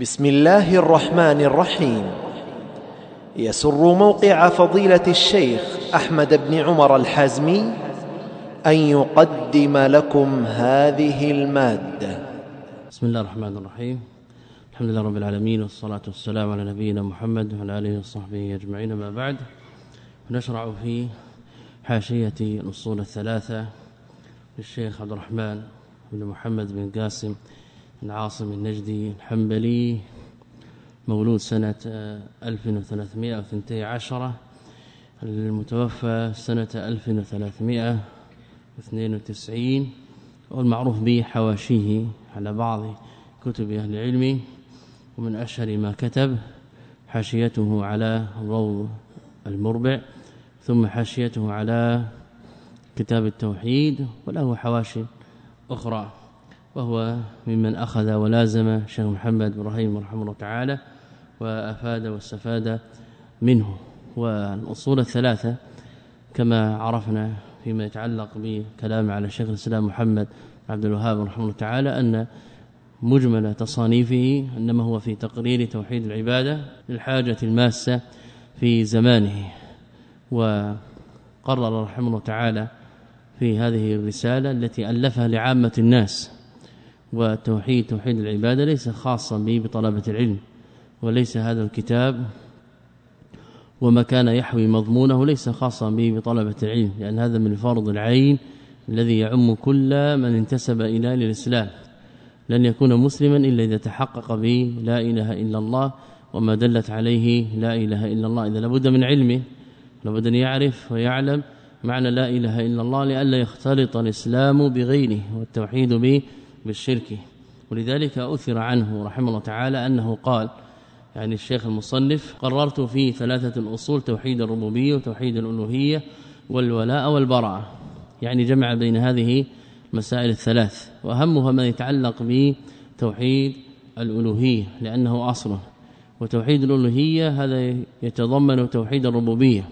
بسم الله الرحمن الرحيم يسر موقع فضيله الشيخ احمد بن عمر الحازمي ان يقدم لكم هذه الماده بسم الله الرحمن الرحيم الحمد لله رب العالمين والصلاه والسلام على نبينا محمد وعلى اله وصحبه اجمعين ما بعد نشرع في حاشيه الاصول الثلاثه للشيخ عبد الرحمن بن محمد بن قاسم بن عاصم النجدي الحنبلي مولود سنة 1312 المتوفى سنة 1392 والمعروف به حواشيه على بعض كتب أهل العلم ومن أشهر ما كتب حاشيته على الروض المربع ثم حاشيته على كتاب التوحيد وله حواشي أخرى. وهو ممن أخذ ولازم شيخ محمد رحيم رحمه الله تعالى وأفاد واستفاد منه. والأصول الثلاثة كما عرفنا فيما يتعلق بكلام على شيخ الإسلام محمد عبد الوهاب رحمه الله تعالى أن مجمل تصانيفه إنما هو في تقرير توحيد العبادة للحاجة الماسة في زمانه. وقرر رحمه الله تعالى في هذه الرسالة التي ألفها لعامة الناس. وتوحيد توحيد العبادة ليس خاصا به بطلبة العلم وليس هذا الكتاب وما كان يحوي مضمونه ليس خاصا به بطلبة العلم لأن هذا من فرض العين الذي يعم كل من انتسب إلى الإسلام. لن يكون مسلما إلا إذا تحقق به لا إله إلا الله وما دلت عليه لا إله إلا الله. إذا لابد من علمه لابد أن يعرف ويعلم معنى لا إله إلا الله لئلا يختلط الإسلام بغيره والتوحيد به بالشرك. ولذلك أثر عنه رحمه الله تعالى أنه قال يعني الشيخ المصنف قررت في ثلاثة الأصول توحيد الربوبية وتوحيد الألوهية والولاء والبراء يعني جمع بين هذه المسائل الثلاث وأهمها ما يتعلق بتوحيد الألوهية لأنه اصل وتوحيد الألوهية هذا يتضمن توحيد الربوبية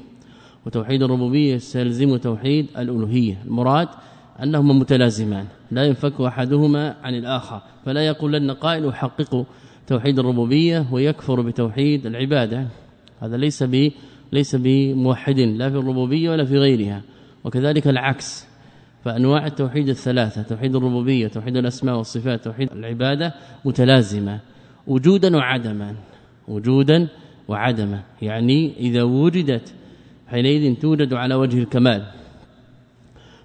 وتوحيد الربوبية يستلزم توحيد الألوهية. المراد أنهما متلازمان لا ينفك أحدهما عن الآخر فلا يقول لنا قائل يحقق توحيد الربوبية ويكفر بتوحيد العبادة. هذا ليس ب ليس بموحد لا في الربوبية ولا في غيرها وكذلك العكس. فأنواع التوحيد الثلاثة توحيد الربوبية توحيد الأسماء والصفات توحيد العبادة متلازمة وجودا وعدما وجودا وعدما. يعني إذا وجدت حينئذ توجد على وجه الكمال.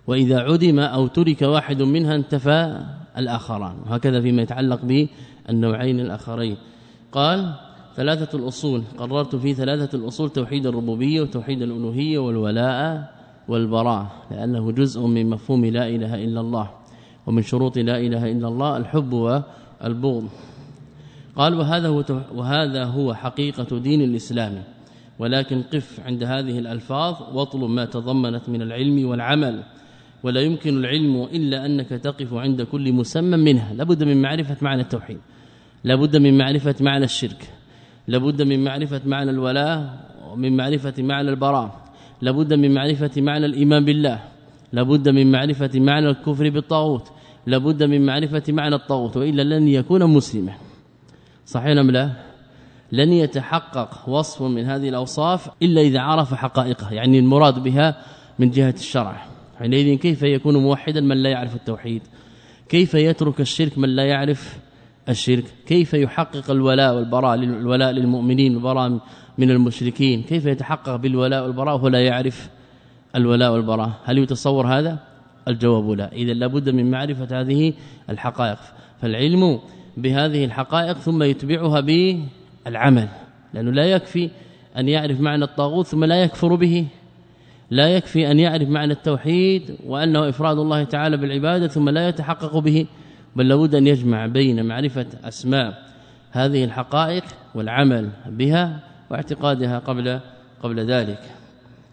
وإذا عدم أو ترك واحد منها انتفى الآخران وهكذا فيما يتعلق بالنوعين الآخرين. قال ثلاثة الأصول قررت في ثلاثة الأصول توحيد الربوبية وتوحيد الألوهية والولاء والبراء لأنه جزء من مفهوم لا إله إلا الله ومن شروط لا إله إلا الله الحب والبغض. قال وهذا هو وهذا هو حقيقة دين الإسلام ولكن قف عند هذه الألفاظ واطلب ما تضمنت من العلم والعمل. ولا يمكن العلم إلا أنك تقف عند كل مسمى منها. لابد من معرفة معنى التوحيد. لابد من معرفة معنى الشرك. لابد من معرفة معنى الولاء ومن معرفة معنى البراء. لابد من معرفة معنى الإيمان بالله. لابد من معرفة معنى الكفر بالطاغوت. لابد من معرفة معنى الطاغوت. وإلا لن يكون مسلما. صحيح أم لا؟ لن يتحقق وصف من هذه الأوصاف إلا إذا عرف حقائقها. يعني المراد بها من جهة الشرع. حينئذ كيف يكون موحدا من لا يعرف التوحيد؟ كيف يترك الشرك من لا يعرف الشرك؟ كيف يحقق الولاء والبراء الولاء للمؤمنين والبراء من المشركين؟ كيف يتحقق بالولاء والبراء وهو لا يعرف الولاء والبراء؟ هل يتصور هذا؟ الجواب لا. إذا لابد من معرفة هذه الحقائق. فالعلم بهذه الحقائق ثم يتبعها بالعمل لأنه لا يكفي أن يعرف معنى الطاغوت ثم لا يكفر به. لا يكفي أن يعرف معنى التوحيد وأنه إفراد الله تعالى بالعبادة ثم لا يتحقق به بل لابد أن يجمع بين معرفة أسماء هذه الحقائق والعمل بها واعتقادها قبل قبل ذلك.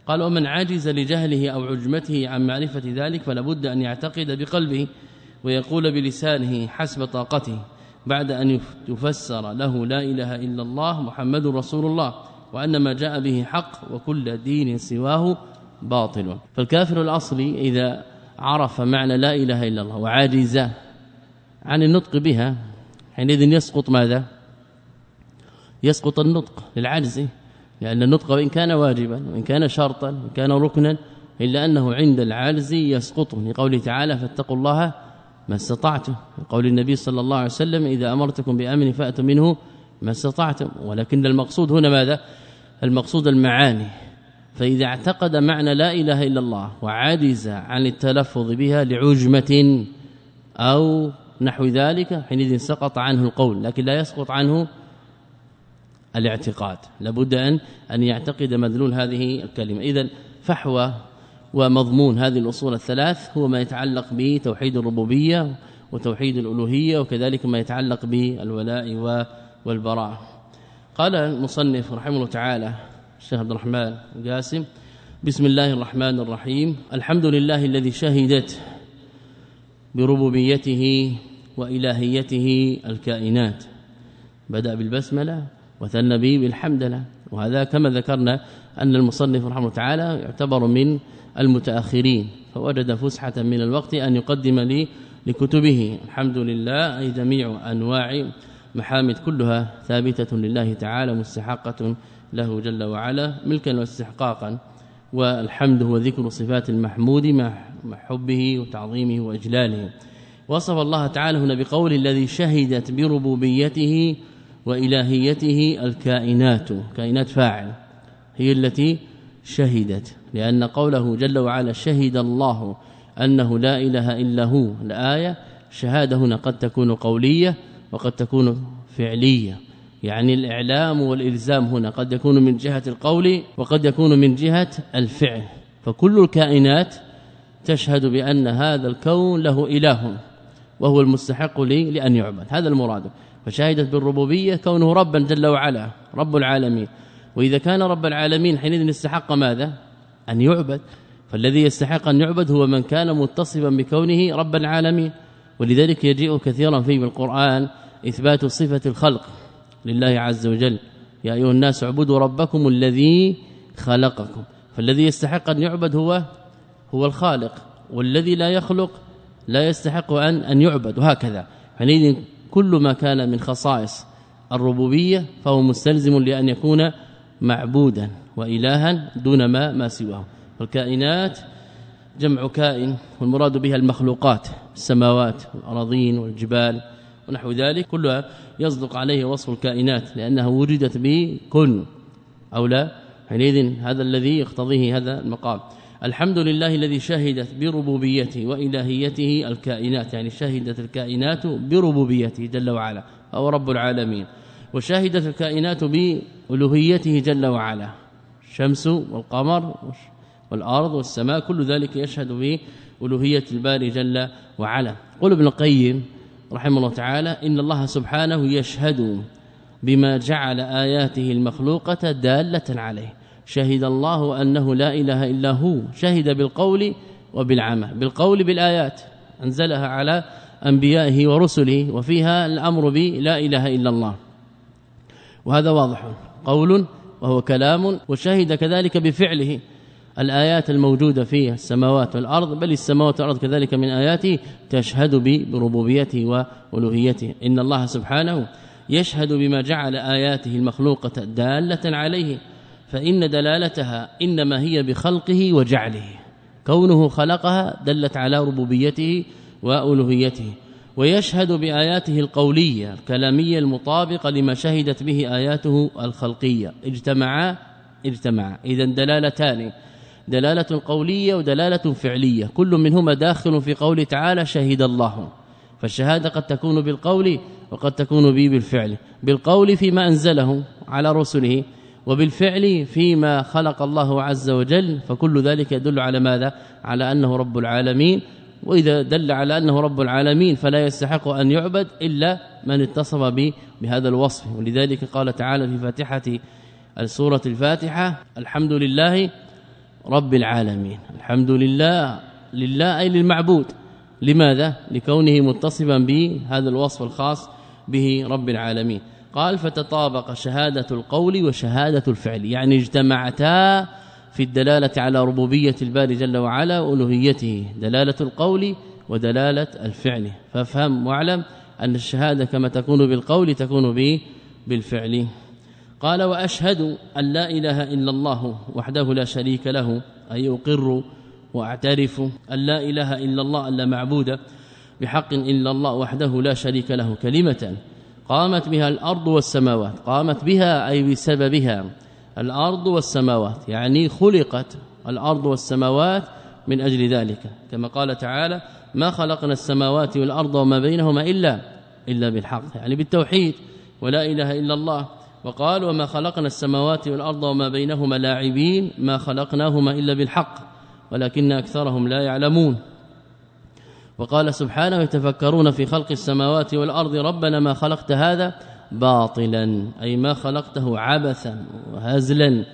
قال ومن عجز لجهله أو عجمته عن معرفة ذلك فلا بد أن يعتقد بقلبه ويقول بلسانه حسب طاقته بعد أن يفسر له لا إله إلا الله محمد رسول الله وأن ما جاء به حق وكل دين سواه باطل. فالكافر الأصلي إذا عرف معنى لا إله إلا الله وعاجز عن النطق بها حينئذ يسقط ماذا؟ يسقط النطق للعجز لأن النطق وإن كان واجبا وإن كان شرطا وإن كان ركنا إلا أنه عند العجز يسقط. لقوله تعالى فاتقوا الله ما استطعتم قول النبي صلى الله عليه وسلم إذا أمرتكم بأمن فأتوا منه ما استطعتم ولكن المقصود هنا ماذا؟ المقصود المعاني. فإذا اعتقد معنى لا إله إلا الله وعجز عن التلفظ بها لعجمة أو نحو ذلك حينئذ سقط عنه القول لكن لا يسقط عنه الاعتقاد. لابد أن أن يعتقد مدلول هذه الكلمة. إذا فحوى ومضمون هذه الأصول الثلاث هو ما يتعلق بتوحيد الربوبية وتوحيد الألوهية وكذلك ما يتعلق بالولاء والبراء. قال المصنف رحمه الله تعالى الشيخ عبد الرحمن القاسم بسم الله الرحمن الرحيم. الحمد لله الذي شهدت بربوبيته وإلهيته الكائنات. بدأ بالبسملة وثنى به بالحمدلله وهذا كما ذكرنا أن المصنف رحمه الله تعالى يعتبر من المتأخرين. فوجد فسحة من الوقت أن يقدم لي لكتبه. الحمد لله أي جميع أنواع محامد كلها ثابتة لله تعالى مستحقة له جل وعلا ملكا واستحقاقا والحمد هو ذكر صفات المحمود مع حبه وتعظيمه وإجلاله. وصف الله تعالى هنا بقول الذي شهدت بربوبيته وإلهيته الكائنات كائنات فاعل هي التي شهدت لأن قوله جل وعلا شهد الله أنه لا إله إلا هو الآية شهادة هنا قد تكون قولية وقد تكون فعلية. يعني الإعلام والإلزام هنا. قد يكون من جهة القول وقد يكون من جهة الفعل. فكل الكائنات تشهد بأن هذا الكون له إله وهو المستحق لي لأن يعبد. هذا المراد. فشهدت بالربوبية كونه ربا جل وعلا رب العالمين. وإذا كان رب العالمين حينئذ استحق ماذا؟ أن يعبد. فالذي يستحق أن يعبد هو من كان متصفا بكونه رب العالمين. ولذلك يجيء كثيرا في القرآن إثبات صفة الخلق. لله عز وجل. يا أيها الناس اعبدوا ربكم الذي خلقكم. فالذي يستحق أن يعبد هو هو الخالق. والذي لا يخلق لا يستحق أن أن يعبد. وهكذا. حينئذ كل ما كان من خصائص الربوبية فهو مستلزم لأن يكون معبودا وإلها دون ما ما سواه. الكائنات جمع كائن والمراد بها المخلوقات. السماوات والأراضين والجبال. ونحو ذلك كلها يصدق عليه وصف الكائنات لأنها وجدت به كن أو لا. حينئذ هذا الذي يقتضيه هذا المقام. الحمد لله الذي شهدت بربوبيته وإلهيته الكائنات يعني شهدت الكائنات بربوبيته جل وعلا هو رب العالمين. وشهدت الكائنات بألوهيته جل وعلا الشمس والقمر والأرض والسماء كل ذلك يشهد بالوهيه الباري جل وعلا. قل ابن القيم رحمه الله تعالى إن الله سبحانه يشهد بما جعل آياته المخلوقة دالة عليه. شهد الله أنه لا إله إلا هو. شهد بالقول وبالعمل. بالقول بالآيات. أنزلها على أنبيائه ورسله وفيها الأمر ب لا إله إلا الله. وهذا واضح. قول وهو كلام وشهد كذلك بفعله. الآيات الموجودة في السماوات والأرض بل السماوات والأرض كذلك من آياته تشهد بربوبيته وألوهيته. إن الله سبحانه يشهد بما جعل آياته المخلوقة دالة عليه فإن دلالتها إنما هي بخلقه وجعله. كونه خلقها دلت على ربوبيته وألوهيته. ويشهد بآياته القولية الكلامية المطابقة لما شهدت به آياته الخلقية. اجتمعا اجتمعا. إذا دلالتان دلالة قولية ودلالة فعلية. كل منهما داخل في قول تعالى شهد الله. فالشهادة قد تكون بالقول وقد تكون به بالفعل. بالقول فيما أنزله على رسله وبالفعل فيما خلق الله عز وجل. فكل ذلك يدل على ماذا؟ على أنه رب العالمين. وإذا دل على أنه رب العالمين فلا يستحق أن يعبد إلا من اتصف بهذا الوصف. ولذلك قال تعالى في فاتحة السورة الفاتحة الحمد لله رب العالمين. الحمد لله لله أي للمعبود. لماذا؟ لكونه متصفا بهذا الوصف الخاص به رب العالمين. قال فتطابق شهادة القول وشهادة الفعل. يعني اجتمعتا في الدلالة على ربوبية الباري جل وعلا وألوهيته. دلالة القول ودلالة الفعل. فافهم واعلم أن الشهادة كما تكون بالقول تكون به بالفعل. قال وأشهد أن لا إله إلا الله وحده لا شريك له أي أقر وأعترف أن لا إله إلا الله الا معبود بحق إلا الله وحده لا شريك له كلمة قامت بها الأرض والسماوات قامت بها أي بسببها الأرض والسماوات يعني خلقت الأرض والسماوات من أجل ذلك. كما قال تعالى ما خلقنا السماوات والأرض وما بينهما إلا إلا بالحق. يعني بالتوحيد ولا إله إلا الله وقال وما خلقنا السماوات والأرض وما بينهما لاعبين ما خلقناهما إلا بالحق ولكن أكثرهم لا يعلمون. وقال سبحانه يتفكرون في خلق السماوات والأرض ربنا ما خلقت هذا باطلا أي ما خلقته عبثا وهزلا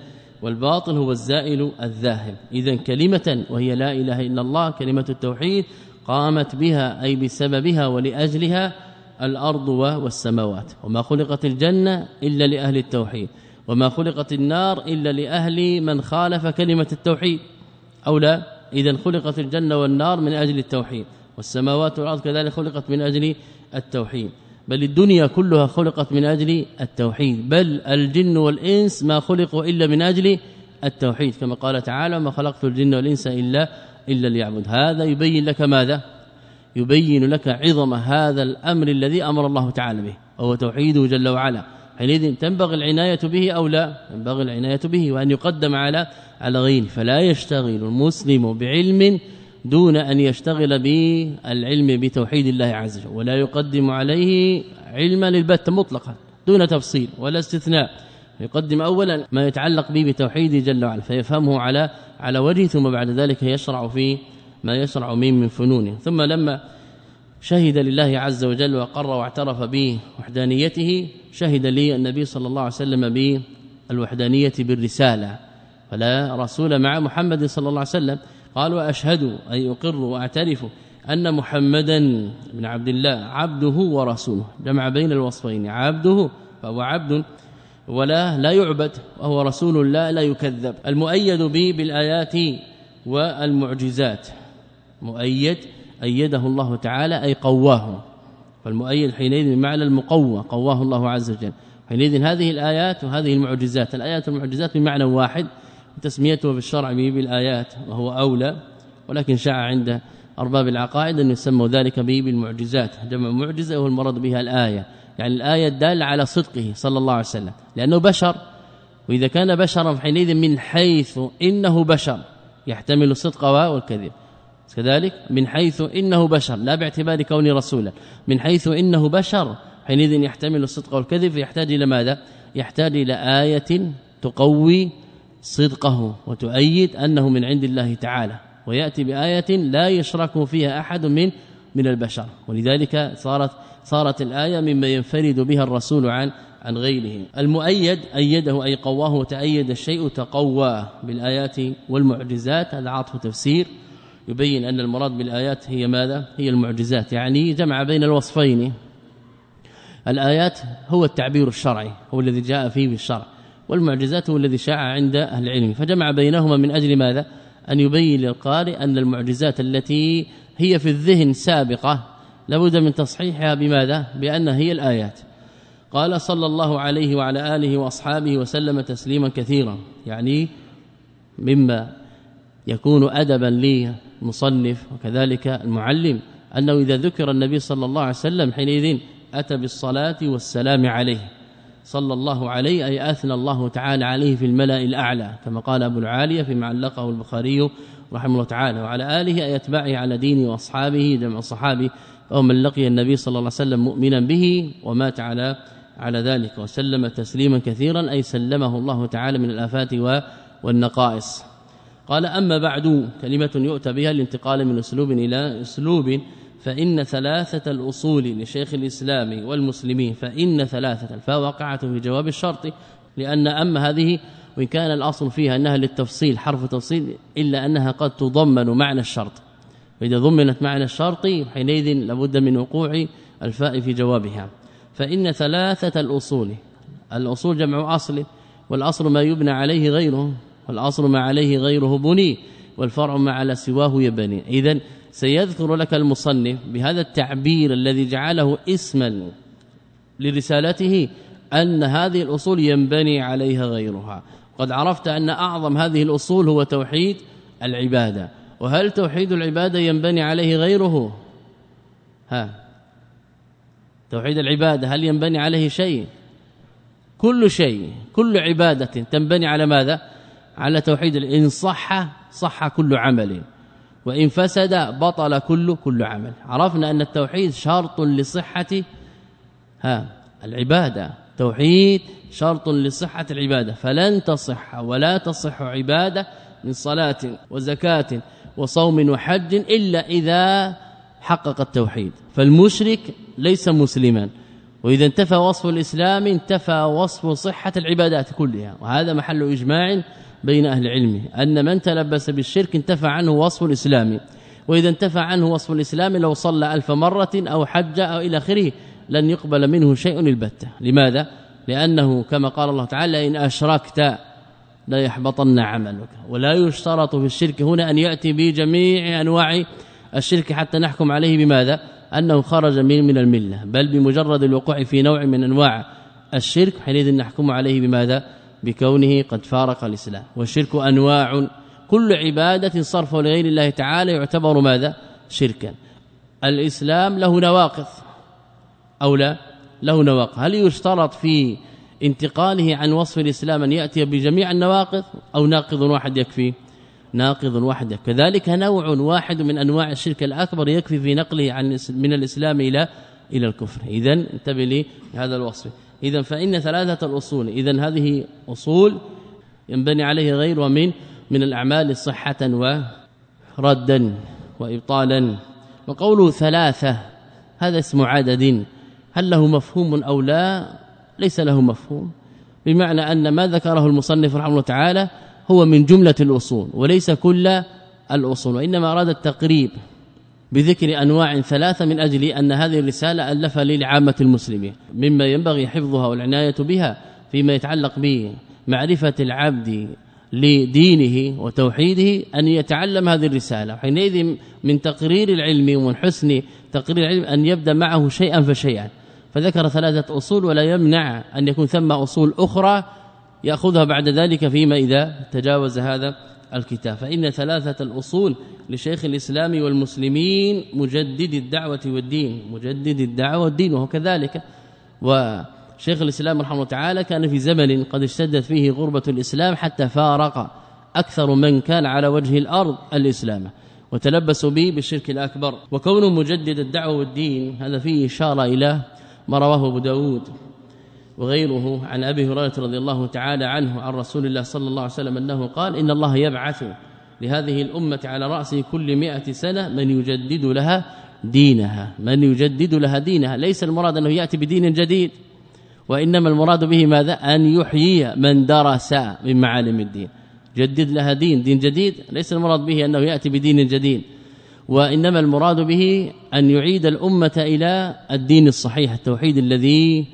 والباطل هو الزائل الذاهب. اذا كلمة وهي لا إله إلا الله كلمة التوحيد قامت بها أي بسببها ولأجلها الأرض والسماوات. وما خلقت الجنة إلا لأهل التوحيد. وما خلقت النار إلا لأهل من خالف كلمة التوحيد. أو لا؟ اذا خلقت الجنة والنار من أجل التوحيد. والسماوات والأرض كذلك خلقت من أجل التوحيد. بل الدنيا كلها خلقت من أجل التوحيد. بل الجن والإنس ما خلقوا إلا من أجل التوحيد. كما قال تعالى ما خلقت الجن والإنس إلا إلا ليعبد هذا يبين لك ماذا؟ يبين لك عظم هذا الأمر الذي أمر الله تعالى به وهو توحيده جل وعلا. حينئذ تنبغي العناية به أو لا؟ تنبغي العناية به وأن يقدم على على غيره فلا يشتغل المسلم بعلم دون أن يشتغل بالعلم بتوحيد الله عز وجل ولا يقدم عليه علما للبت مطلقا دون تفصيل ولا استثناء. يقدم اولا ما يتعلق به بتوحيد جل وعلا فيفهمه على على وجه ثم بعد ذلك يشرع في ما يشرع من من فنونه ثم لما شهد لله عز وجل وقر واعترف به وحدانيته شهد لي النبي صلى الله عليه وسلم بالوحدانية بالرسالة. فلا رسول مع محمد صلى الله عليه وسلم. قال واشهد أي أقر وأعترف أن محمدا بن عبد الله عبده ورسوله. جمع بين الوصفين عبده فهو عبد ولا لا يعبد وهو رسول لا لا يكذب. المؤيد به بالآيات والمعجزات. مؤيد أيده الله تعالى أي قواه. فالمؤيد حينئذ بمعنى المقوى قواه الله عز وجل. حينئذ هذه الآيات وهذه المعجزات الآيات والمعجزات بمعنى واحد تسميته في الشرع بالايات وهو أولى ولكن شاع عند أرباب العقائد أن يسموا ذلك به بالمعجزات جمع معجزة وهو المراد بها الآية. يعني الآية الدالة على صدقه صلى الله عليه وسلم لأنه بشر. وإذا كان بشرا حينئذ من حيث إنه بشر يحتمل الصدق والكذب. كذلك من حيث إنه بشر لا باعتبار كونه رسولا. من حيث إنه بشر حينئذ يحتمل الصدق والكذب فيحتاج إلى ماذا؟ يحتاج إلى آية تقوي صدقه وتؤيد أنه من عند الله تعالى. ويأتي بآية لا يشرك فيها أحد من من البشر. ولذلك صارت صارت الآية مما ينفرد بها الرسول عن عن غيره. المؤيد أيده أي قواه وتأيد الشيء تقوى بالآيات والمعجزات. هذا عطف تفسير. يبين أن المراد بالآيات هي ماذا؟ هي المعجزات. يعني جمع بين الوصفين. الآيات هو التعبير الشرعي هو الذي جاء فيه بالشرع والمعجزات هو الذي شاع عند أهل العلم. فجمع بينهما من أجل ماذا؟ أن يبين للقارئ أن المعجزات التي هي في الذهن سابقة لابد من تصحيحها بماذا؟ بأن هي الآيات. قال صلى الله عليه وعلى آله وأصحابه وسلم تسليما كثيرا. يعني مما يكون أدبا للمصنف وكذلك المعلم أنه إذا ذكر النبي صلى الله عليه وسلم حينئذ أتى بالصلاة والسلام عليه. صلى الله عليه أي أثنى الله تعالى عليه في الملأ الأعلى كما قال أبو العالية فيما علقه البخاري رحمه الله تعالى. وعلى آله أي أتباعه على دينه وأصحابه جمع الصحابي فهو من لقي النبي صلى الله عليه وسلم مؤمنا به ومات على على ذلك وسلم تسليما كثيرا أي سلمه الله تعالى من الآفات والنقائص. قال أما بعد كلمة يؤتى بها الانتقال من أسلوب إلى أسلوب فإن ثلاثة الأصول لشيخ الإسلام والمسلمين فإن ثلاثة الفاء في جواب الشرط لأن أما هذه وإن كان الأصل فيها أنها للتفصيل حرف تفصيل إلا أنها قد تضمن معنى الشرط. فإذا ضمنت معنى الشرط حينئذ لابد من وقوع الفاء في جوابها. فإن ثلاثة الأصول الأصول جمع أصل والأصل ما يبنى عليه غيره. والأصل ما عليه غيره بني والفرع ما على سواه يبني إذن سيذكر لك المصنف بهذا التعبير الذي جعله اسما لرسالته أن هذه الأصول ينبني عليها غيرها. قد عرفت أن أعظم هذه الأصول هو توحيد العبادة. وهل توحيد العبادة ينبني عليه غيره؟ ها. توحيد العبادة هل ينبني عليه شيء؟ كل شيء كل عبادة تنبني على ماذا؟ على توحيد إن صح صح كل عمل. وإن فسد بطل كل كل عمل. عرفنا أن التوحيد شرط لصحة ها العبادة. توحيد شرط لصحة العبادة. فلن تصح ولا تصح عبادة من صلاة وزكاة وصوم وحج إلا إذا حقق التوحيد. فالمشرك ليس مسلما. وإذا انتفى وصف الإسلام انتفى وصف صحة العبادات كلها. وهذا محل إجماع بين أهل العلم أن من تلبس بالشرك انتفى عنه وصف الإسلام. وإذا انتفى عنه وصف الإسلام لو صلى ألف مرة أو حج أو إلى آخره لن يقبل منه شيء البتة لماذا؟ لأنه كما قال الله تعالى إن أشركت لا يحبطن عملك. ولا يشترط في الشرك هنا أن يأتي بجميع أنواع الشرك حتى نحكم عليه بماذا؟ أنه خرج من من الملة بل بمجرد الوقوع في نوع من أنواع الشرك حينئذ نحكم عليه بماذا؟ بكونه قد فارق الإسلام. والشرك أنواع. كل عبادة صرف لغير الله تعالى يعتبر ماذا؟ شركا. الإسلام له نواقض أو لا؟ له نواقض هل يشترط في انتقاله عن وصف الإسلام أن يأتي بجميع النواقض أو ناقض واحد يكفي؟ ناقض واحد كذلك نوع واحد من أنواع الشرك الأكبر يكفي في نقله عن من الإسلام إلى إلى الكفر. اذا انتبه لهذا الوصف. اذا فإن ثلاثة الأصول اذا هذه أصول ينبني عليه غير ومن من الأعمال صحة وردا وإبطالا. وقوله ثلاثة هذا اسم عدد هل له مفهوم أو لا؟ ليس له مفهوم. بمعنى أن ما ذكره المصنف رحمه الله تعالى هو من جملة الأصول وليس كل الأصول وإنما أراد التقريب. بذكر أنواع ثلاثة من أجل أن هذه الرسالة الفها لعامه المسلمين مما ينبغي حفظها والعناية بها فيما يتعلق بمعرفة العبد لدينه وتوحيده أن يتعلم هذه الرسالة حينئذ من تقرير العلم ومن حسن تقرير العلم أن يبدأ معه شيئا فشيئا. فذكر ثلاثة أصول ولا يمنع أن يكون ثم أصول أخرى يأخذها بعد ذلك فيما إذا تجاوز هذا. الكتاب. فإن ثلاثة الأصول لشيخ الإسلام والمسلمين مجدد الدعوة والدين مجدد الدعوة والدين وهو كذلك. وشيخ الإسلام رحمه الله تعالى كان في زمن قد اشتدت فيه غربة الإسلام حتى فارق أكثر من كان على وجه الأرض الإسلام وتلبسوا به بالشرك الأكبر. وكونه مجدد الدعوة والدين هذا فيه إشارة إلى ما رواه أبو داود. وغيره عن أبي هريرة رضي الله تعالى عنه عن رسول الله صلى الله عليه وسلم أنه قال إن الله يبعث لهذه الأمة على رأس كل مئة سنة من يجدد لها دينها من يجدد لها دينها ليس المراد أنه يأتي بدين جديد وإنما المراد به ماذا؟ أن يحيي من درس من معالم الدين. جدد لها دين دين جديد ليس المراد به أنه يأتي بدين جديد وإنما المراد به أن يعيد الأمة إلى الدين الصحيح التوحيد الذي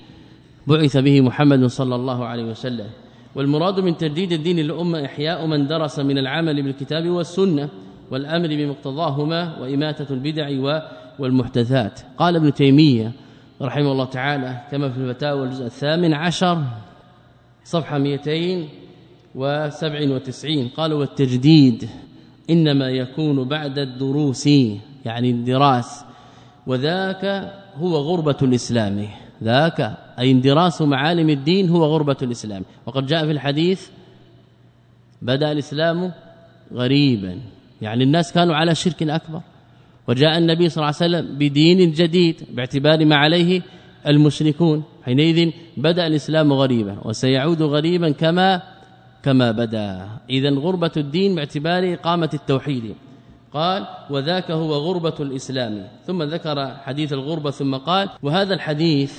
بعث به محمد صلى الله عليه وسلم. والمراد من تجديد الدين للأمة إحياء من درس من العمل بالكتاب والسنة والأمر بمقتضاهما وإماتة البدع والمحدثات. قال ابن تيمية رحمه الله تعالى كما في الفتاوى الجزء الثامن عشر صفحة 297 قال والتجديد إنما يكون بعد الدروس يعني الدراس. وذاك هو غربة الإسلام. ذاك أي اندراس معالم الدين هو غربة الإسلام. وقد جاء في الحديث بدأ الإسلام غريبا. يعني الناس كانوا على شرك أكبر. وجاء النبي صلى الله عليه وسلم بدين جديد باعتبار ما عليه المشركون. حينئذ بدأ الإسلام غريبا وسيعود غريبا كما كما بدأ. اذا غربة الدين باعتبار إقامة التوحيد. قال وذاك هو غربة الإسلام. ثم ذكر حديث الغربة ثم قال وهذا الحديث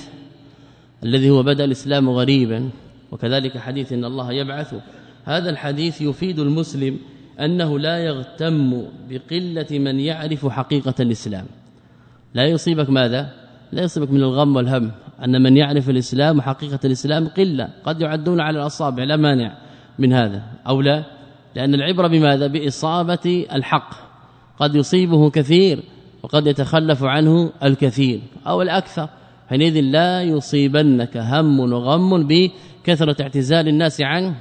الذي هو بدا الإسلام غريبا وكذلك حديث إن الله يبعث. هذا الحديث يفيد المسلم أنه لا يغتم بقلة من يعرف حقيقة الإسلام. لا يصيبك ماذا؟ لا يصيبك من الغم والهم أن من يعرف الإسلام وحقيقة الإسلام قلة قد يعدون على الأصابع لا مانع من هذا. أو لا؟ لأن العبرة بماذا؟ بإصابة الحق. قد يصيبه كثير وقد يتخلف عنه الكثير أو الأكثر. حينئذ لا يصيبنك هم وغم بكثرة اعتزال الناس عن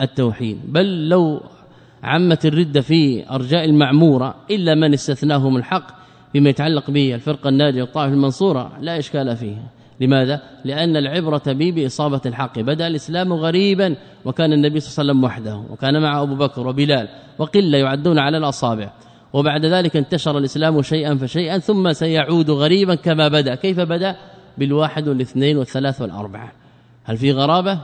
التوحيد. بل لو عمت الردة في أرجاء المعمورة إلا من استثناهم الحق بما يتعلق به الفرقة الناجية والطائفة المنصورة لا إشكال فيه. لماذا؟ لأن العبرة به بإصابة الحق. بدا الإسلام غريبا وكان النبي صلى الله عليه وسلم وحده وكان مع أبو بكر وبلال وقلة يعدون على الأصابع. وبعد ذلك انتشر الإسلام شيئا فشيئا ثم سيعود غريبا كما بدا. كيف بدا؟ بالواحد والاثنين والثلاث والأربعة. هل في غرابة؟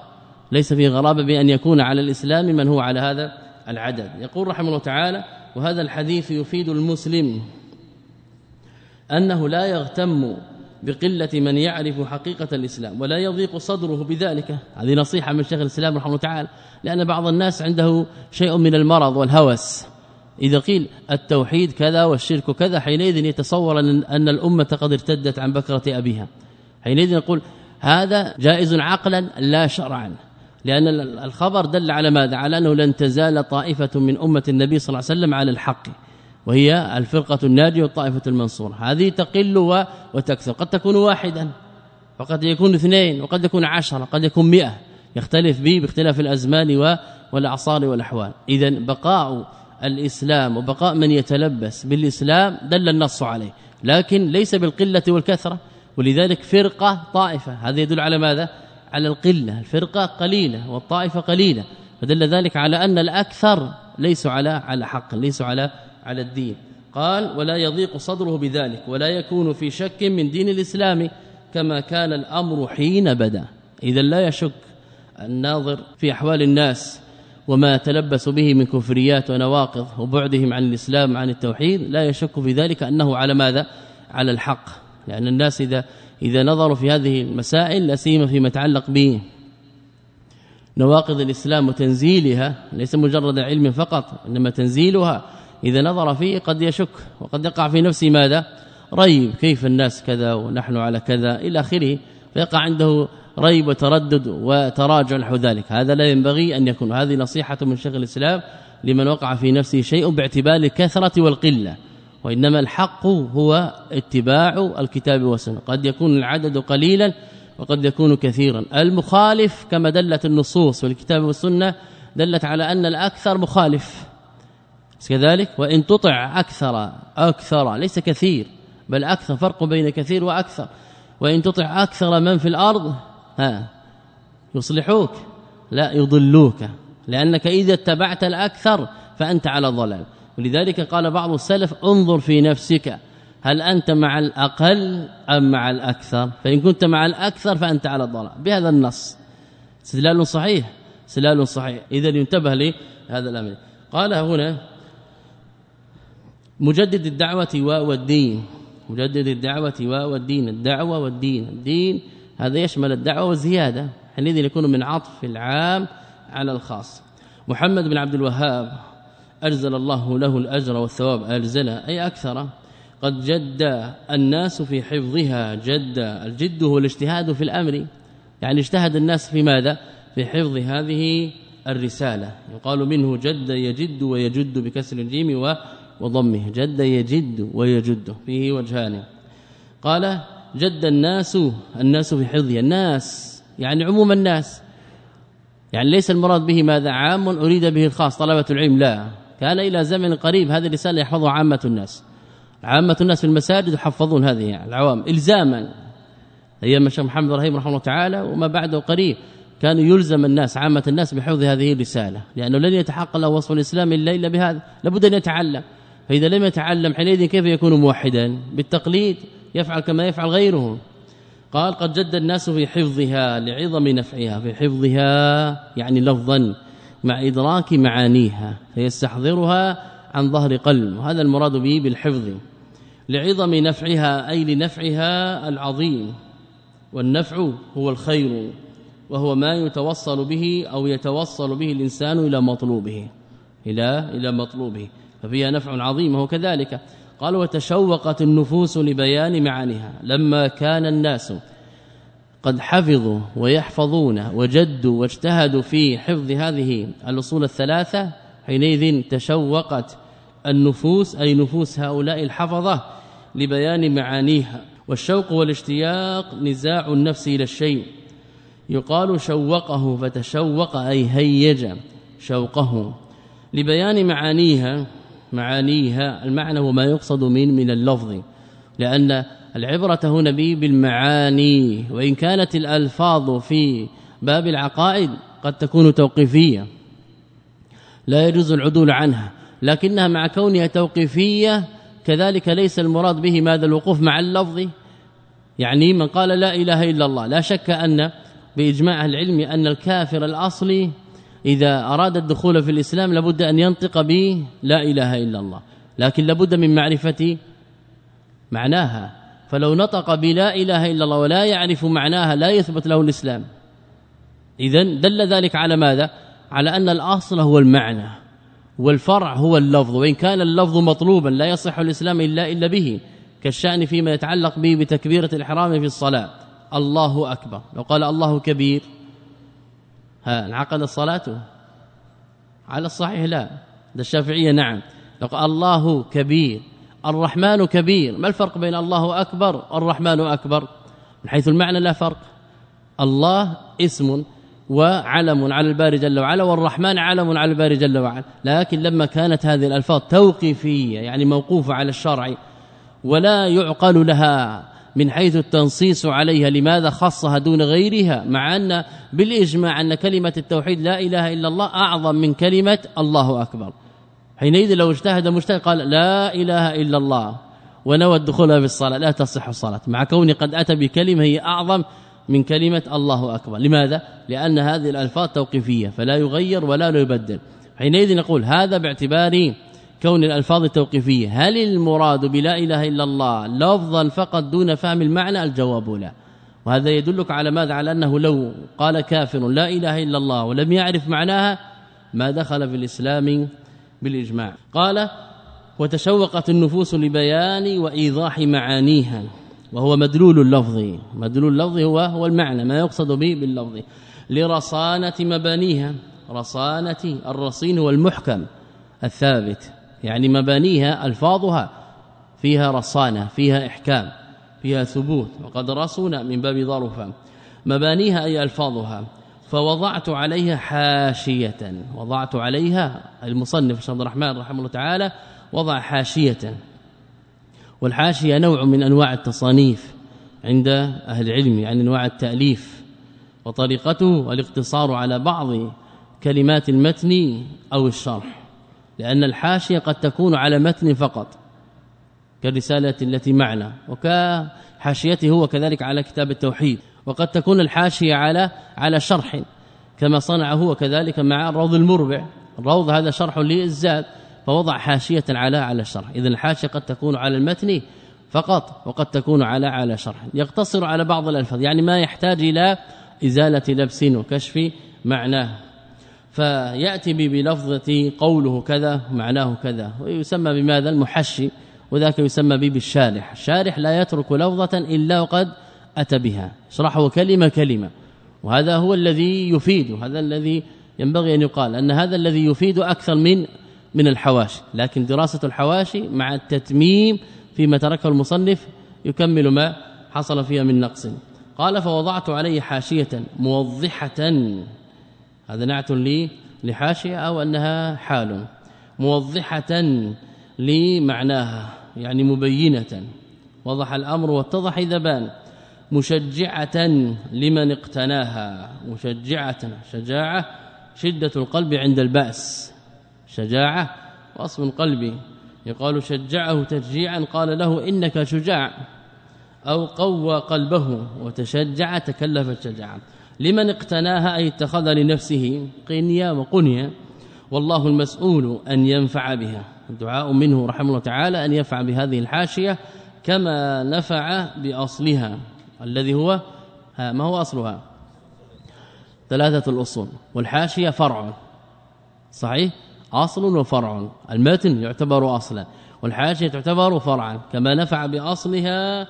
ليس في غرابة بأن يكون على الإسلام من هو على هذا العدد. يقول رحمه الله تعالى وهذا الحديث يفيد المسلم أنه لا يغتم بقلة من يعرف حقيقة الإسلام ولا يضيق صدره بذلك. هذه نصيحة من شيخ الإسلام رحمه الله تعالى لأن بعض الناس عنده شيء من المرض والهوس. إذا قيل التوحيد كذا والشرك كذا حينئذ يتصور أن الأمة قد ارتدت عن بكرة أبيها. حينئذ نقول هذا جائز عقلا لا شرعا لأن الخبر دل على ماذا؟ على أنه لن تزال طائفة من أمة النبي صلى الله عليه وسلم على الحق وهي الفرقة الناجية والطائفة المنصورة. هذه تقل وتكثر قد تكون واحدا وقد يكون اثنين وقد يكون عشرة قد يكون مئة يختلف به باختلاف الأزمان والأعصار والأحوال. إذا بقاء الإسلام وبقاء من يتلبس بالإسلام دل النص عليه لكن ليس بالقلة والكثرة. ولذلك فرقة طائفة. هذا يدل على ماذا؟ على القلة. الفرقة قليلة والطائفة قليلة. فدل ذلك على أن الأكثر ليسوا على على حق ليسوا على على الدين. قال ولا يضيق صدره بذلك ولا يكون في شك من دين الإسلام كما كان الأمر حين بدا. اذا لا يشك الناظر في أحوال الناس وما تلبس به من كفريات ونواقض وبعدهم عن الإسلام عن التوحيد. لا يشك في ذلك أنه على ماذا؟ على الحق. لأن الناس إذا إذا نظروا في هذه المسائل لا سيما فيما يتعلق به نواقض الإسلام وتنزيلها ليس مجرد علم فقط إنما تنزيلها. إذا نظر فيه قد يشك وقد يقع في نفسه ماذا؟ ريب. كيف الناس كذا ونحن على كذا؟ إلى آخره. فيقع عنده ريب وتردد وتراجع نحو ذلك. هذا لا ينبغي أن يكون. هذه نصيحة من شيخ الإسلام لمن وقع في نفسه شيء باعتبار الكثرة والقلة. وإنما الحق هو اتباع الكتاب والسنة. قد يكون العدد قليلا وقد يكون كثيرا. المخالف كما دلت النصوص والكتاب والسنة دلت على أن الأكثر مخالف. كذلك؟ وإن تطع أكثر أكثر ليس كثير بل أكثر فرق بين كثير وأكثر. وإن تطع أكثر من في الأرض ها يصلحوك لا يضلوك. لأنك إذا اتبعت الأكثر فأنت على ضلال. ولذلك قال بعض السلف انظر في نفسك هل أنت مع الأقل أم مع الأكثر؟ فإن كنت مع الأكثر فأنت على الضلال بهذا النص. استدلال صحيح استدلال صحيح. اذا ينتبه لهذا الأمر. قال هنا مجدد الدعوة والدين مجدد الدعوة والدين الدعوة والدين. الدين هذا يشمل الدعوة والزيادة حينئذ يكون من عطف العام على الخاص. محمد بن عبد الوهاب أجزل الله له الأجر والثواب. أجزله أي أكثر. قد جد الناس في حفظها. جد الجد هو الاجتهاد في الأمر. يعني اجتهد الناس في ماذا؟ في حفظ هذه الرسالة. يقال منه جد يجد ويجد بكسر الجيم وضمه. جد يجد ويجد. فيه وجهان. قال جد الناس الناس في حفظها الناس يعني عموم الناس. يعني ليس المراد به ماذا؟ عام أريد به الخاص طلبة العلم. لا. كان إلى زمن قريب هذه الرسالة يحفظها عامة الناس. عامة الناس في المساجد يحفظون هذه العوام الزاما. أيام الشيخ محمد إبراهيم رحمه الله تعالى وما بعده قريب كان يلزم الناس عامة الناس بحفظ هذه الرسالة. لأنه لن يتحقق له وصف الإسلام الا إلا بهذا. لابد أن يتعلم. فإذا لم يتعلم حينئذ كيف يكون موحدا؟ بالتقليد يفعل كما يفعل غيره. قال قد جد الناس في حفظها لعظم نفعها في حفظها يعني لفظا. مع إدراك معانيها فيستحضرها عن ظهر قلب وهذا المراد به بالحفظ لعظم نفعها أي لنفعها العظيم والنفع هو الخير وهو ما يتوصل به أو يتوصل به الإنسان إلى مطلوبه إلى إلى مطلوبه ففيها نفع عظيم وهو كذلك. قال وتشوقت النفوس لبيان معانيها لما كان الناس قد حفظوا ويحفظون وجدوا واجتهدوا في حفظ هذه الأصول الثلاثة حينئذ تشوقت النفوس أي نفوس هؤلاء الحفظة لبيان معانيها. والشوق والاشتياق نزاع النفس إلى الشيء. يقال شوقه فتشوق أي هيج شوقه. لبيان معانيها معانيها المعنى هو ما يقصد من من اللفظ. لأن العبرة هنا به بالمعاني وإن كانت الألفاظ في باب العقائد قد تكون توقيفية. لا يجوز العدول عنها لكنها مع كونها توقيفية كذلك ليس المراد به ماذا الوقوف مع اللفظ. يعني من قال لا إله إلا الله لا شك أن بإجماع العلم أن الكافر الأصلي إذا أراد الدخول في الإسلام لابد أن ينطق به لا إله إلا الله لكن لابد من معرفة معناها. فلو نطق بلا إله إلا الله ولا يعرف معناها لا يثبت له الإسلام. اذا دل ذلك على ماذا؟ على أن الأصل هو المعنى والفرع هو اللفظ وإن كان اللفظ مطلوبا لا يصح الإسلام إلا إلا به كالشأن فيما يتعلق به بتكبيرة الإحرام في الصلاة. الله أكبر. لو قال الله كبير ها انعقد الصلاة على الصحيح لا. ده الشافعية نعم. لو قال الله كبير الرحمن كبير. ما الفرق بين الله أكبر والرحمن أكبر؟ من حيث المعنى لا فرق. الله اسم وعلم على الباري جل وعلا والرحمن علم على الباري جل وعلا. لكن لما كانت هذه الألفاظ توقيفية يعني موقوفة على الشرع ولا يعقل لها من حيث التنصيص عليها لماذا خصها دون غيرها؟ مع أن بالإجماع أن كلمة التوحيد لا إله إلا الله أعظم من كلمة الله أكبر. حينئذ لو اجتهد مجتهد قال لا إله إلا الله ونوى الدخول في الصلاة لا تصح الصلاة مع كون قد أتى بكلمة هي أعظم من كلمة الله أكبر لماذا؟ لأن هذه الألفاظ توقيفية فلا يغير ولا يبدل حينئذ نقول هذا باعتبار كون الألفاظ التوقيفية هل المراد بلا إله إلا الله لفظا فقط دون فهم المعنى الجواب لا وهذا يدلك على ماذا على أنه لو قال كافر لا إله إلا الله ولم يعرف معناها ما دخل في الإسلام بالإجماع. قال وتشوقت النفوس لبيان وإيضاح معانيها. وهو مدلول اللفظ. مدلول اللفظ هو هو المعنى ما يقصد به باللفظ. لرصانة مبانيها. رصانة الرصين هو المحكم الثابت. يعني مبانيها ألفاظها. فيها رصانة فيها إحكام فيها ثبوت. وقد رصنا من باب ظرفا مبانيها أي ألفاظها. فوضعت عليها حاشية. وضعت عليها المصنف عبد الرحمن رحمه الله تعالى وضع حاشية. والحاشية نوع من أنواع التصانيف عند أهل العلم يعني أنواع التأليف. وطريقته الاقتصار على بعض كلمات المتن أو الشرح. لأن الحاشية قد تكون على متن فقط كالرسالة التي معنا وكحاشيته هو كذلك على كتاب التوحيد. وقد تكون الحاشية على على شرح كما صنع هو كذلك مع الروض المربع. الروض هذا شرح للزاد فوضع حاشية على على الشرح اذا الحاشية قد تكون على المتن فقط وقد تكون على على شرح. يقتصر على بعض الألفاظ يعني ما يحتاج إلى إزالة لبس وكشف معناه. فيأتي بلفظة قوله كذا معناه كذا. ويسمى بماذا؟ المحشي. وذاك يسمى بالشارح. الشارح لا يترك لفظة إلا وقد أتى بها. شرحه كلمة كلمة. وهذا هو الذي يفيد هذا الذي ينبغي أن يقال أن هذا الذي يفيد أكثر من من الحواشي لكن دراسة الحواشي مع التتميم فيما تركه المصنف يكمل ما حصل فيها من نقص. قال فوضعت عليه حاشية موضحة. هذا نعت لي لحاشية أو أنها حال. موضحة لمعناها يعني مبينة. وضح الأمر واتضح إذا بان مشجعة لمن اقتناها. مشجعة شجاعة شدة القلب عند البأس. شجاعة واصل القلب يقال شجعه تشجيعا قال له إنك شجاع. أو قوى قلبه وتشجع تكلف الشجاعة. لمن اقتناها أي اتخذ لنفسه قنيا وقنيا والله المسؤول أن ينفع بها. الدعاء منه رحمه الله تعالى أن ينفع بهذه الحاشية كما نفع بأصلها. الذي هو ما هو أصلها؟ ثلاثة الأصول. والحاشية فرع. صحيح؟ أصل وفرع. المتن يعتبر أصلا. والحاشية تعتبر فرعا. كما نفع بأصلها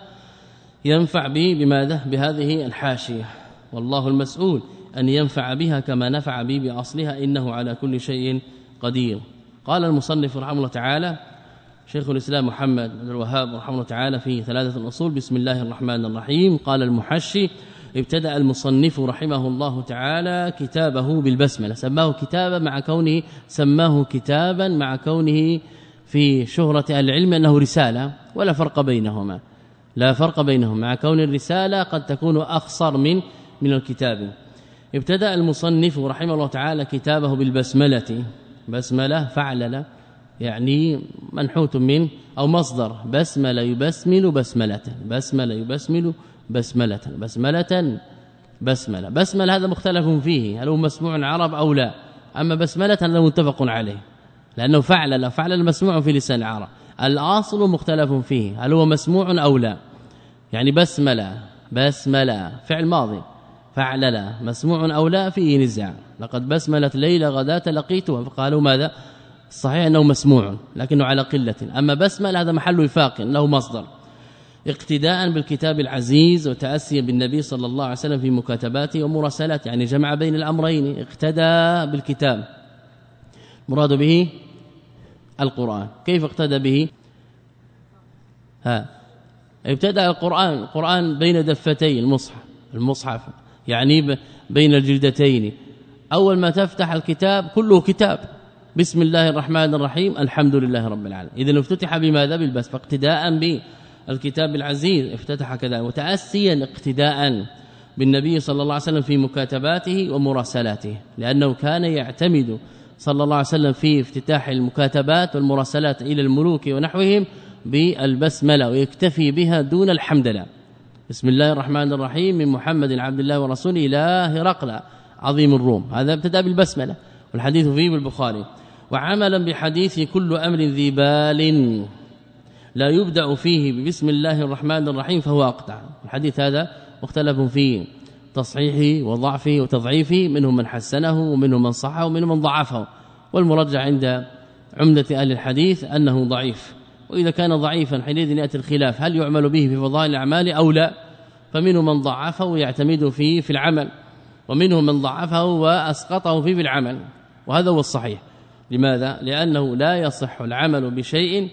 ينفع به بماذا؟ بهذه الحاشية. والله المسؤول أن ينفع بها كما نفع به بأصلها إنه على كل شيء قدير. قال المصنف رحمه الله تعالى شيخ الإسلام محمد بن الوهاب رحمه الله تعالى في ثلاثة الأصول. بسم الله الرحمن الرحيم. قال المحشي ابتدأ المصنف رحمه الله تعالى كتابه بالبسملة. سماه كتابا مع كونه سماه كتابا مع كونه في شهرة العلم أنه رسالة ولا فرق بينهما. لا فرق بينهما. مع كون الرسالة قد تكون أخصر من من الكتاب. ابتدأ المصنف رحمه الله تعالى كتابه بالبسملة. بسملة فعلل. يعني منحوت من أو مصدر بسملة يبسمل بسملة بسملة يبسمل بسملة بسملة بسملة. بسملة هذا مختلف فيه هل هو مسموع عرب أو لا. أما بسملة هذا متفق عليه لأنه فعل فعل مسموع في لسان العرب. الأصل مختلف فيه هل هو مسموع أو لا. يعني بسملة بسملة فعل ماضي. فعل لا مسموع أو لا فيه نزاع لقد بسملت ليلى غداة لقيته فقالوا ماذا؟ صحيح أنه مسموع لكنه على قلة. أما بسمل هذا محل وفاق له مصدر. اقتداء بالكتاب العزيز وتاسيا بالنبي صلى الله عليه وسلم في مكاتباته ومراسلاته يعني جمع بين الأمرين اقتدى بالكتاب. مراد به القرآن. كيف اقتدى به؟ ها ابتدأ القرآن القرآن بين دفتي المصحف المصحف يعني بين الجلدتين. أول ما تفتح الكتاب كله كتاب. بسم الله الرحمن الرحيم الحمد لله رب العالمين اذا افتتح بماذا بالبس فاقتداء بالكتاب العزيز افتتح كذا وتاسيا اقتداء بالنبي صلى الله عليه وسلم في مكاتباته ومراسلاته لأنه كان يعتمد صلى الله عليه وسلم في افتتاح المكاتبات والمراسلات إلى الملوك ونحوهم بالبسمله ويكتفي بها دون الحمدلله بسم الله الرحمن الرحيم من محمد عبد الله ورسوله إلى هرقل عظيم الروم هذا ابتدا بالبسمله والحديث فيه بالبخاري وعملا بحديث كل أمر ذي بال لا يبدأ فيه بسم الله الرحمن الرحيم فهو أقطع. الحديث هذا مختلف فيه تصحيحه وضعفه وتضعيفه منهم من حسنه ومنهم من صحه ومنهم من ضعفه. والمرجع عند عمدة أهل الحديث أنه ضعيف. وإذا كان ضعيفا حينئذ يأتي الخلاف هل يعمل به في فضائل الأعمال أو لا؟ فمنهم من ضعفه ويعتمد فيه في العمل ومنهم من ضعفه وأسقطه فيه في العمل. وهذا هو الصحيح. لماذا؟ لأنه لا يصح العمل بشيء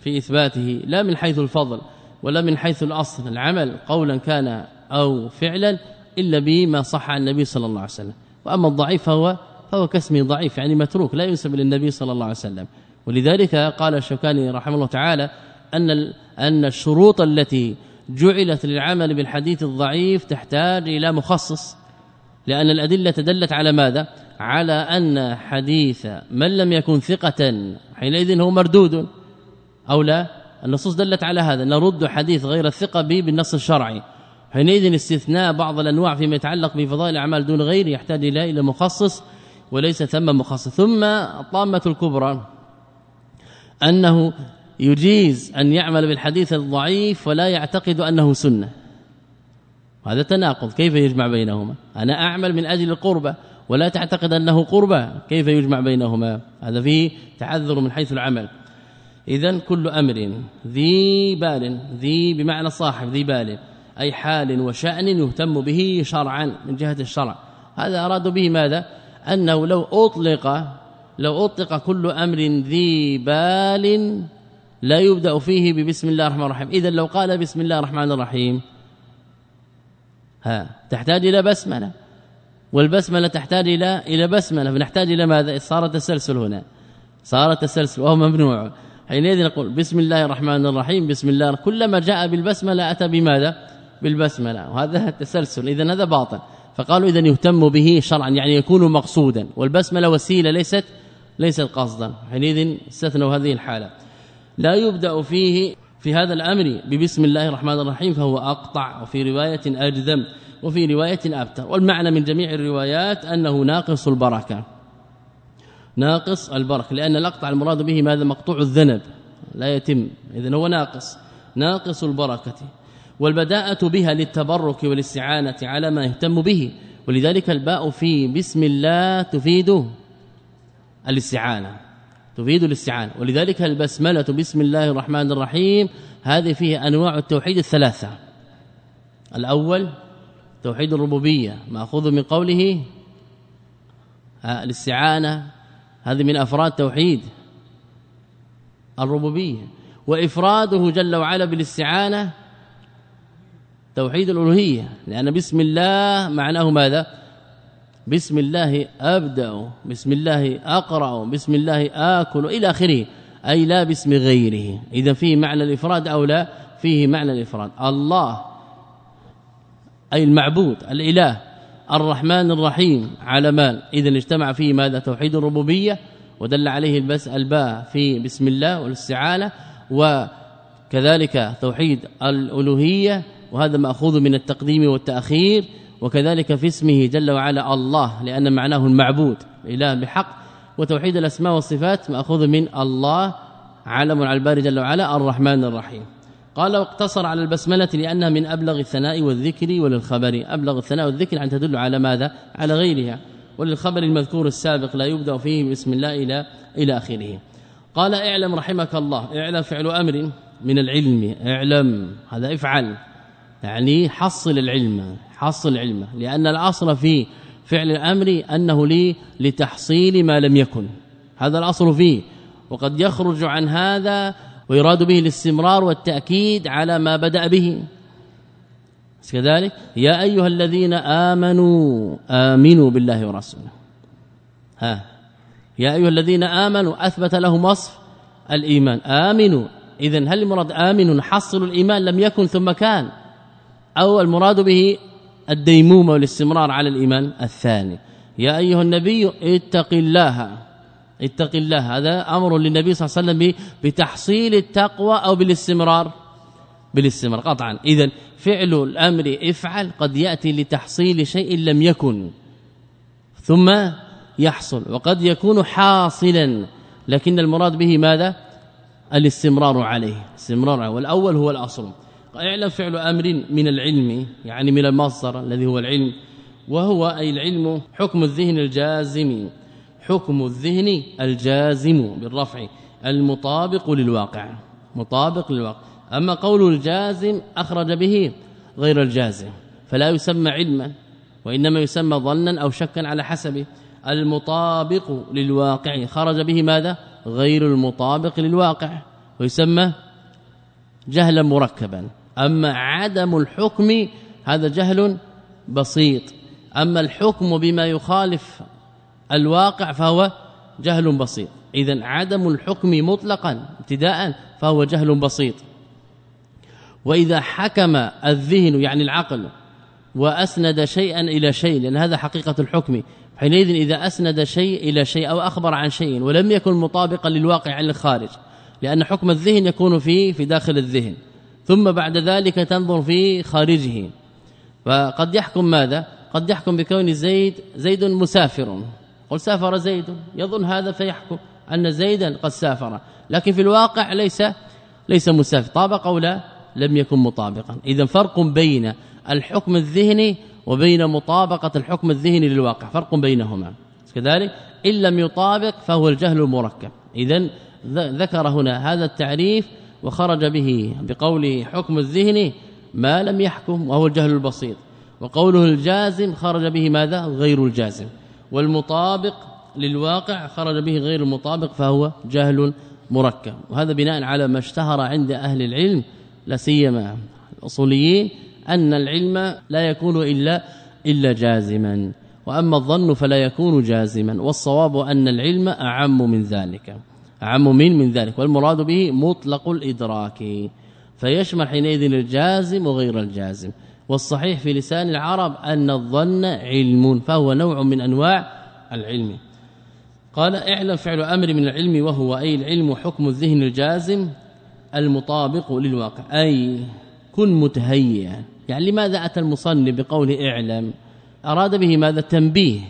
في إثباته لا من حيث الفضل ولا من حيث الأصل. العمل قولا كان أو فعلا إلا بما صح عن النبي صلى الله عليه وسلم. وأما الضعيف فهو فهو كاسمه ضعيف يعني متروك لا ينسب للنبي صلى الله عليه وسلم. ولذلك قال الشوكاني رحمه الله تعالى أن أن الشروط التي جعلت للعمل بالحديث الضعيف تحتاج إلى مخصص. لأن الأدلة دلت على ماذا؟ على أن حديث من لم يكن ثقة حينئذ هو مردود أو لا؟ النصوص دلت على هذا نرد حديث غير الثقة به بالنص الشرعي. حينئذ استثناء بعض الأنواع فيما يتعلق بفضائل الاعمال دون غيره يحتاج إلى إلى مخصص وليس ثم مخصص. ثم الطامه الكبرى أنه يجيز أن يعمل بالحديث الضعيف ولا يعتقد أنه سنة. هذا تناقض كيف يجمع بينهما؟ أنا أعمل من أجل القربة. ولا تعتقد أنه قربة كيف يجمع بينهما؟ هذا فيه تعذر من حيث العمل. اذا كل أمر ذي بال ذي بمعنى صاحب ذي بال أي حال وشأن يهتم به شرعا من جهة الشرع. هذا أرادوا به ماذا؟ أنه لو أطلق لو أطلق كل أمر ذي بال لا يبدأ فيه ببسم الله الرحمن الرحيم. اذا لو قال بسم الله الرحمن الرحيم ها تحتاج إلى بسملة. والبسملة تحتاج إلى إلى بسملة. فنحتاج إلى ماذا؟ صار تسلسل هنا. صار تسلسل وهو ممنوع. حينئذ نقول بسم الله الرحمن الرحيم بسم الله. كلما جاء بالبسملة أتى بماذا؟ بالبسملة. وهذا التسلسل. اذا هذا باطل. فقالوا اذا يهتم به شرعا يعني يكون مقصودا. والبسملة وسيلة ليست ليس قصدا. حينئذ استثنوا هذه الحالة. لا يبدأ فيه في هذا الأمر ببسم الله الرحمن الرحيم فهو أقطع. وفي رواية اجدم وفي رواية ابتر والمعنى من جميع الروايات أنه ناقص البركة. ناقص البركة لأن الأقطع المراد به ماذا؟ مقطوع الذنب. لا يتم. اذا هو ناقص. ناقص البركة. والبداءة بها للتبرك والاستعانة على ما يهتم به. ولذلك الباء في بسم الله تفيد الاستعانة. تفيد الاستعانة. ولذلك البسملة بسم الله الرحمن الرحيم هذه فيه أنواع التوحيد الثلاثة. الأول توحيد الربوبية ماخوذ من قوله الاستعانة هذه من أفراد توحيد الربوبية. وإفراده جل وعلا بالاستعانة توحيد الألوهية لأن بسم الله معناه ماذا؟ بسم الله أبدأ بسم الله أقرأ بسم الله آكل إلى آخره أي لا باسم غيره. إذا فيه معنى الإفراد أو لا فيه معنى الإفراد. الله أي المعبود الإله الرحمن الرحيم علمان اذا اجتمع فيه ماذا؟ توحيد الربوبية ودل عليه البس الباء في بسم الله والاستعانة وكذلك توحيد الألوهية وهذا مأخوذ من التقديم والتأخير وكذلك في اسمه جل وعلا الله لأن معناه المعبود اله بحق. وتوحيد الأسماء والصفات مأخوذ من الله علم على الباري جل وعلا الرحمن الرحيم. قال واقتصر على البسملة لأنها من أبلغ الثناء والذكر وللخبر. أبلغ الثناء والذكر أن تدل على ماذا؟ على غيرها. وللخبر المذكور السابق لا يبدأ فيه بسم الله إلى إلى آخره. قال اعلم رحمك الله. اعلم فعل أمر من العلم. اعلم. هذا افعل. يعني حصل العلم. حصل العلم. لأن الأصل في فعل الأمر أنه لي لتحصيل ما لم يكن. هذا الأصل فيه. وقد يخرج عن هذا ويراد به الاستمرار والتأكيد على ما بدأ به. كذلك يا أيها الذين آمنوا آمنوا بالله ورسوله. ها يا أيها الذين آمنوا أثبت لهم وصف الإيمان. آمنوا. اذا هل المراد آمن حصلوا الإيمان لم يكن ثم كان؟ أو المراد به الديمومة والاستمرار على الإيمان الثاني. يا أيها النبي اتق الله. اتق الله. هذا أمر للنبي صلى الله عليه وسلم بتحصيل التقوى أو بالاستمرار. بالاستمرار. قطعا. اذا فعل الأمر افعل. قد يأتي لتحصيل شيء لم يكن. ثم يحصل. وقد يكون حاصلا. لكن المراد به ماذا؟ الاستمرار عليه. استمرار عليه. والأول هو الأصل. اعلم فعل أمر من العلم يعني من المصدر الذي هو العلم. وهو أي العلم حكم الذهن الجازم. حكم الذهن الجازم بالرفع المطابق للواقع. مطابق للواقع. أما قول الجازم أخرج به غير الجازم فلا يسمى علما وإنما يسمى ظنا أو شكا على حسبه المطابق للواقع. خرج به ماذا؟ غير المطابق للواقع. ويسمى جهلا مركبا. أما عدم الحكم هذا جهل بسيط. أما الحكم بما يخالف الواقع فهو جهل بسيط. اذا عدم الحكم مطلقا ابتداء فهو جهل بسيط. وإذا حكم الذهن يعني العقل وأسند شيئا إلى شيء لأن هذا حقيقة الحكم. حينئذ إذا أسند شيء إلى شيء أو أخبر عن شيء ولم يكن مطابقا للواقع عن الخارج لأن حكم الذهن يكون في في داخل الذهن. ثم بعد ذلك تنظر في خارجه. فقد يحكم ماذا؟ قد يحكم بكون زيد زيد مسافر. قل سافر زيد يظن هذا فيحكم أن زيدا قد سافر. لكن في الواقع ليس ليس مسافر. طابق أو لا لم يكن مطابقا. اذا فرق بين الحكم الذهني وبين مطابقة الحكم الذهني للواقع. فرق بينهما. كذلك إن لم يطابق فهو الجهل المركب اذا ذكر هنا هذا التعريف وخرج به بقول حكم الذهن ما لم يحكم وهو الجهل البسيط. وقوله الجازم خرج به ماذا؟ غير الجازم. والمطابق للواقع خرج به غير المطابق فهو جهل مركب. وهذا بناء على ما اشتهر عند أهل العلم لا سيما الأصوليين أن العلم لا يكون إلا إلا جازما. وأما الظن فلا يكون جازما. والصواب أن العلم أعم من ذلك أعم من من ذلك. والمراد به مطلق الإدراك. فيشمل حينئذ الجازم وغير الجازم. والصحيح في لسان العرب أن الظن علم فهو نوع من أنواع العلم. قال اعلم فعل أمر من العلم وهو أي العلم حكم الذهن الجازم المطابق للواقع. أي كن متهيئا. يعني لماذا أتى المصنف بقول اعلم أراد به ماذا؟ تنبيه.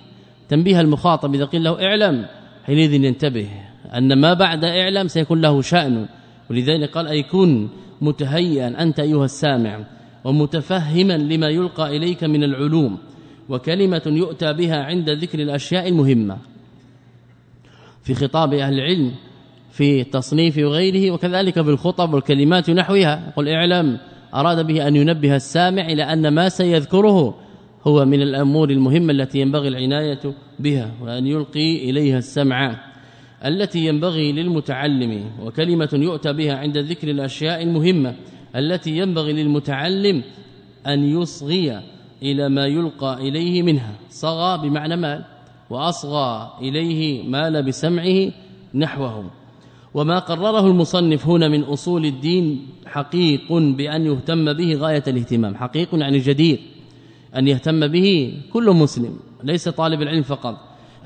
تنبيه المخاطب إذا قيل له اعلم حينئذ ينتبه أن ما بعد اعلم سيكون له شأن. ولذلك قال أي كن متهيئا أنت أيها السامع. ومتفهما لما يلقى إليك من العلوم وكلمة يؤتى بها عند ذكر الأشياء المهمة. في خطاب أهل العلم في تصنيف وغيره وكذلك بالخطب والكلمات نحوها قل اعلم أراد به أن ينبه السامع إلى أن ما سيذكره هو من الأمور المهمة التي ينبغي العناية بها وأن يلقي إليها السمع التي ينبغي للمتعلم. وكلمة يؤتى بها عند ذكر الأشياء المهمة التي ينبغي للمتعلم أن يصغي إلى ما يلقى إليه منها. صغى بمعنى مال وأصغى إليه مال بسمعه نحوه وما قرره المصنف هنا من أصول الدين حقيق بأن يهتم به غاية الاهتمام حقيق يعني جدير أن يهتم به كل مسلم ليس طالب العلم فقط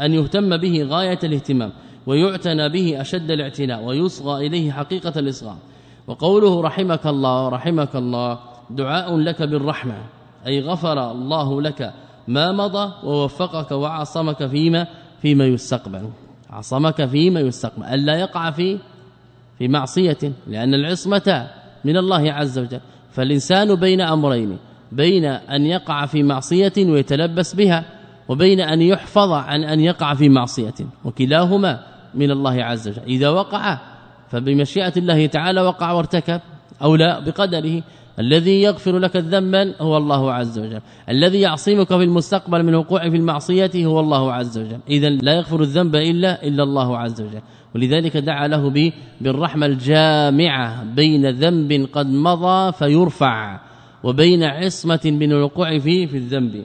أن يهتم به غاية الاهتمام ويعتنى به أشد الاعتناء ويصغى إليه حقيقة الإصغاء. وقوله رحمك الله رحمك الله دعاء لك بالرحمة أي غفر الله لك ما مضى ووفقك وعصمك فيما فيما يستقبل. عصمك فيما يستقبل. ألا يقع في في معصية لأن العصمة من الله عز وجل. فالإنسان بين أمرين بين أن يقع في معصية ويتلبس بها وبين أن يحفظ عن أن يقع في معصية وكلاهما من الله عز وجل. إذا وقع فبمشيئة الله تعالى وقع وارتكب أو لا بقدره الذي يغفر لك الذنب هو الله عز وجل. الذي يعصمك في المستقبل من الوقوع في المعصية هو الله عز وجل. اذا لا يغفر الذنب إلا إلا الله عز وجل. ولذلك دعا له بالرحمة الجامعة بين ذنب قد مضى فيرفع وبين عصمة من الوقوع فيه في الذنب.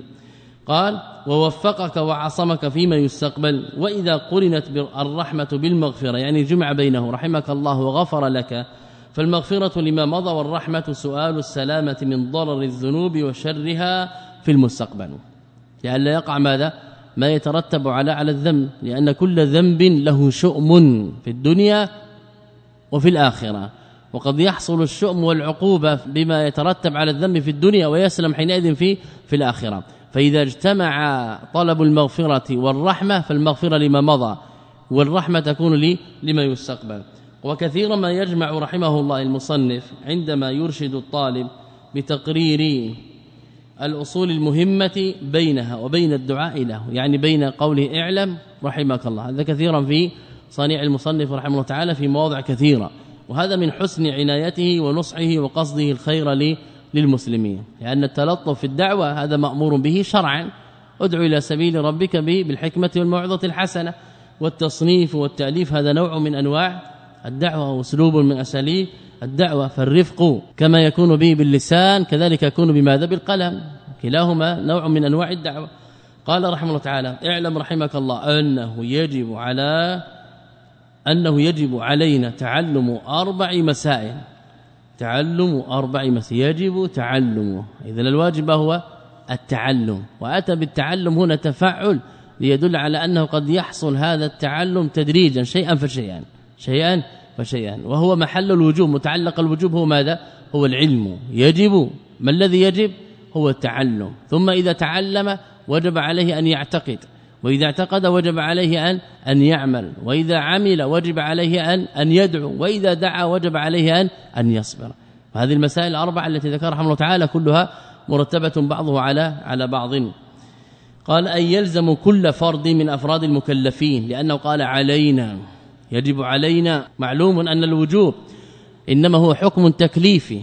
قال ووفقك وعصمك فيما يستقبل وإذا قرنت الرحمة بالمغفرة يعني جمع بينه رحمك الله وغفر لك فالمغفرة لما مضى والرحمة سؤال السلامة من ضرر الذنوب وشرها في المستقبل. لأن لا يقع ماذا؟ ما يترتب على على الذنب لأن كل ذنب له شؤم في الدنيا وفي الآخرة. وقد يحصل الشؤم والعقوبة بما يترتب على الذنب في الدنيا ويسلم حينئذ في في الآخرة. فإذا اجتمع طلب المغفرة والرحمة فالمغفرة لما مضى والرحمة تكون لي لما يستقبل. وكثيرا ما يجمع رحمه الله المصنف عندما يرشد الطالب بتقرير الأصول المهمة بينها وبين الدعاء له يعني بين قوله اعلم رحمك الله. هذا كثيرا في صانع المصنف رحمه الله تعالى في مواضع كثيرة. وهذا من حسن عنايته ونصحه وقصده الخير للمسلمين. لأن التلطف في الدعوة هذا مأمور به شرعا. ادعو إلى سبيل ربك بالحكمة والموعظة الحسنة. والتصنيف والتأليف هذا نوع من أنواع الدعوة اسلوب من أساليب الدعوة. فالرفق كما يكون به باللسان كذلك يكون بماذا؟ بالقلم. كلاهما نوع من أنواع الدعوة. قال رحمه الله تعالى اعلم رحمك الله أنه يجب على أنه يجب علينا تعلم أربع مسائل. تعلم أربع مسائل يجب تعلمه. اذا الواجب هو التعلم. وأتى بالتعلم هنا تفعل ليدل على أنه قد يحصل هذا التعلم تدريجا شيئا فشيئا شيئا فشيئا. وهو محل الوجوب. متعلق الوجوب هو ماذا؟ هو العلم. يجب. ما الذي يجب؟ هو التعلم. ثم إذا تعلم وجب عليه أن يعتقد. وإذا اعتقد وجب عليه أن أن يعمل. وإذا عمل وجب عليه أن أن يدعو. وإذا دعا وجب عليه أن أن يصبر. هذه المسائل الأربعة التي ذكرها الله تعالى كلها مرتبة بعضها على على بعض. قال أن يلزم كل فرد من أفراد المكلفين لأنه قال علينا. يجب علينا. معلوم أن الوجوب إنما هو حكم تكليفي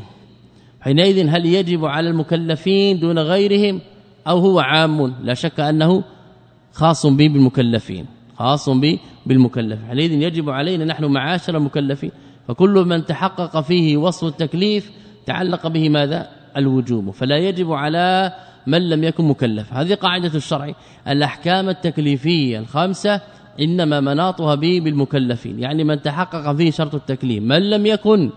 حينئذ هل يجب على المكلفين دون غيرهم أو هو عام؟ لا شك أنه خاص به بالمكلفين خاص به بالمكلف. حينئذ يجب علينا نحن معاشر المكلفين فكل من تحقق فيه وصف التكليف تعلق به ماذا؟ الوجوب. فلا يجب على من لم يكن مكلف. هذه قاعدة الشرع. الأحكام التكليفية الخمسه إنما مناطها به بالمكلفين. يعني من تحقق فيه شرط التكليف. من لم يكن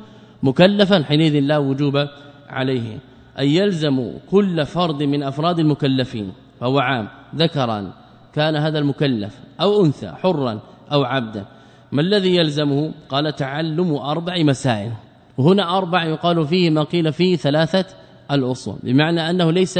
مكلفا حينئذ لا وجوب عليه. أن يلزم كل فرد من أفراد المكلفين فهو عام ذكرا كان هذا المكلف أو أنثى حرا أو عبدا. ما الذي يلزمه؟ قال تعلم أربع مسائل. وهنا أربع يقال فيه ما قيل فيه ثلاثة الأصول. بمعنى أنه ليس